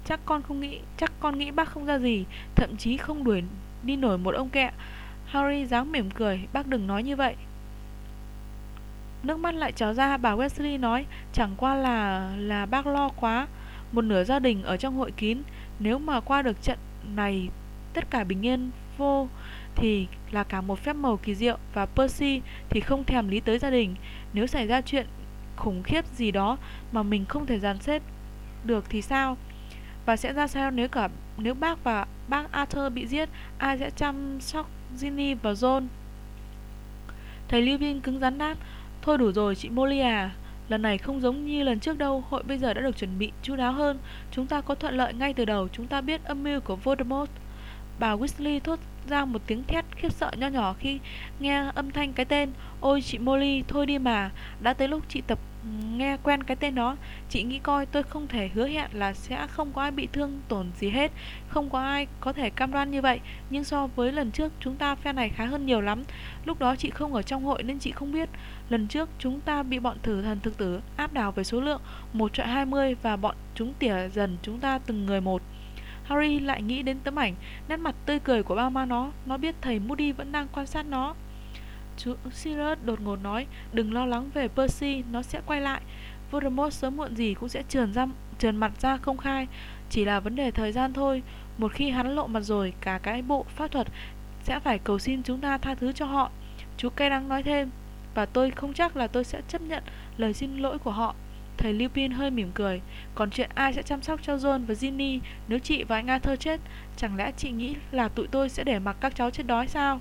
Chắc con không nghĩ, chắc con nghĩ bác không ra gì, thậm chí không đuổi đi nổi một ông kẹ." Harry dáng mỉm cười, "Bác đừng nói như vậy." Nước mắt lại trào ra, bà Weasley nói, "Chẳng qua là là bác lo quá, một nửa gia đình ở trong hội kín, nếu mà qua được trận này tất cả bình yên vô thì là cả một phép màu kỳ diệu và Percy thì không thèm lý tới gia đình. Nếu xảy ra chuyện khủng khiếp gì đó mà mình không thể dàn xếp được thì sao? Và sẽ ra sao nếu cả nếu bác và bác Arthur bị giết, ai sẽ chăm sóc Ginny và John? Thầy Lupin cứng rắn đáp, thôi đủ rồi chị Molly à, lần này không giống như lần trước đâu, hội bây giờ đã được chuẩn bị chu đáo hơn, chúng ta có thuận lợi ngay từ đầu, chúng ta biết âm mưu của Voldemort. Bà Weasley thốt ra một tiếng thét khiếp sợ nho nhỏ khi nghe âm thanh cái tên Ôi chị Molly, thôi đi mà. Đã tới lúc chị tập nghe quen cái tên đó Chị nghĩ coi tôi không thể hứa hẹn là sẽ không có ai bị thương tổn gì hết Không có ai có thể cam đoan như vậy Nhưng so với lần trước chúng ta phe này khá hơn nhiều lắm. Lúc đó chị không ở trong hội nên chị không biết. Lần trước chúng ta bị bọn thử thần thực tử áp đảo về số lượng một trọi 20 và bọn chúng tỉa dần chúng ta từng người một. Harry lại nghĩ đến tấm ảnh, Nét mặt tươi cười của ba ma nó Nó biết thầy Moody vẫn đang quan sát nó. Chú Sirius đột ngột nói, Đừng lo lắng về Percy, Nó sẽ quay lại. Voldemort sớm muộn gì cũng sẽ trườn ra trườn mặt ra không khai, Chỉ là vấn đề thời gian thôi. Một khi hắn lộ mặt rồi, Cả cái bộ pháp thuật Sẽ phải cầu xin chúng ta tha thứ cho họ. Chú cay đắng nói thêm, Và tôi không chắc là tôi sẽ chấp nhận lời xin lỗi của họ. Thầy Lupin hơi mỉm cười. Còn chuyện ai sẽ chăm sóc cho John và Ginny Nếu chị và anh Arthur chết? Chẳng lẽ chị nghĩ là tụi tôi sẽ để mặc các cháu chết đói sao?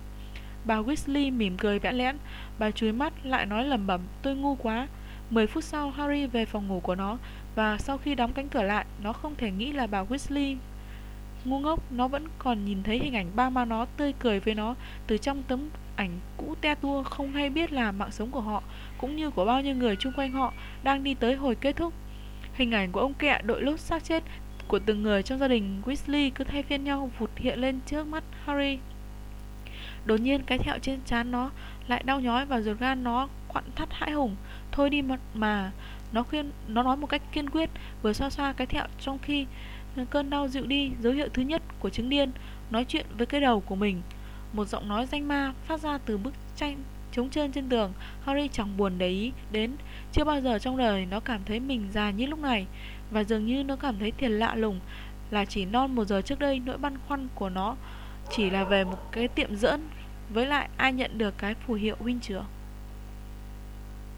Bà Weasley mỉm cười vẽ lẽn. Bà chúi mắt lại nói lầm bẩm, Tôi ngu quá. 10 phút sau, Harry về phòng ngủ của nó Và sau khi đóng cánh cửa lại, Nó không thể nghĩ là bà Weasley Ngu ngốc. Nó vẫn còn nhìn thấy hình ảnh ba ma nó tươi cười với nó Từ trong tấm ảnh cũ te tua Không hay biết là mạng sống của họ cũng như của bao nhiêu người chung quanh họ đang đi tới hồi kết thúc. Hình ảnh của ông kẹ đội lốt xác chết của từng người trong gia đình Weasley cứ thay phiên nhau vụt hiện lên trước mắt Harry. Đột nhiên cái thẹo trên trán nó lại đau nhói và ruột gan nó quặn thắt hãi hùng. Thôi đi mà, mà nó khuyên nó nói một cách kiên quyết vừa xoa xoa cái thẹo trong khi cơn đau dịu đi dấu hiệu thứ nhất của chứng điên nói chuyện với cái đầu của mình một giọng nói danh ma phát ra từ bức tranh trống trơn trên tường Harry chẳng buồn để ý đến. Chưa bao giờ trong đời nó cảm thấy mình già như lúc này, Và dường như nó cảm thấy thiệt lạ lùng Là chỉ non một giờ trước đây Nỗi băn khoăn của nó Chỉ là về một cái tiệm dỡn Với lại ai nhận được cái phù hiệu huynh trưởng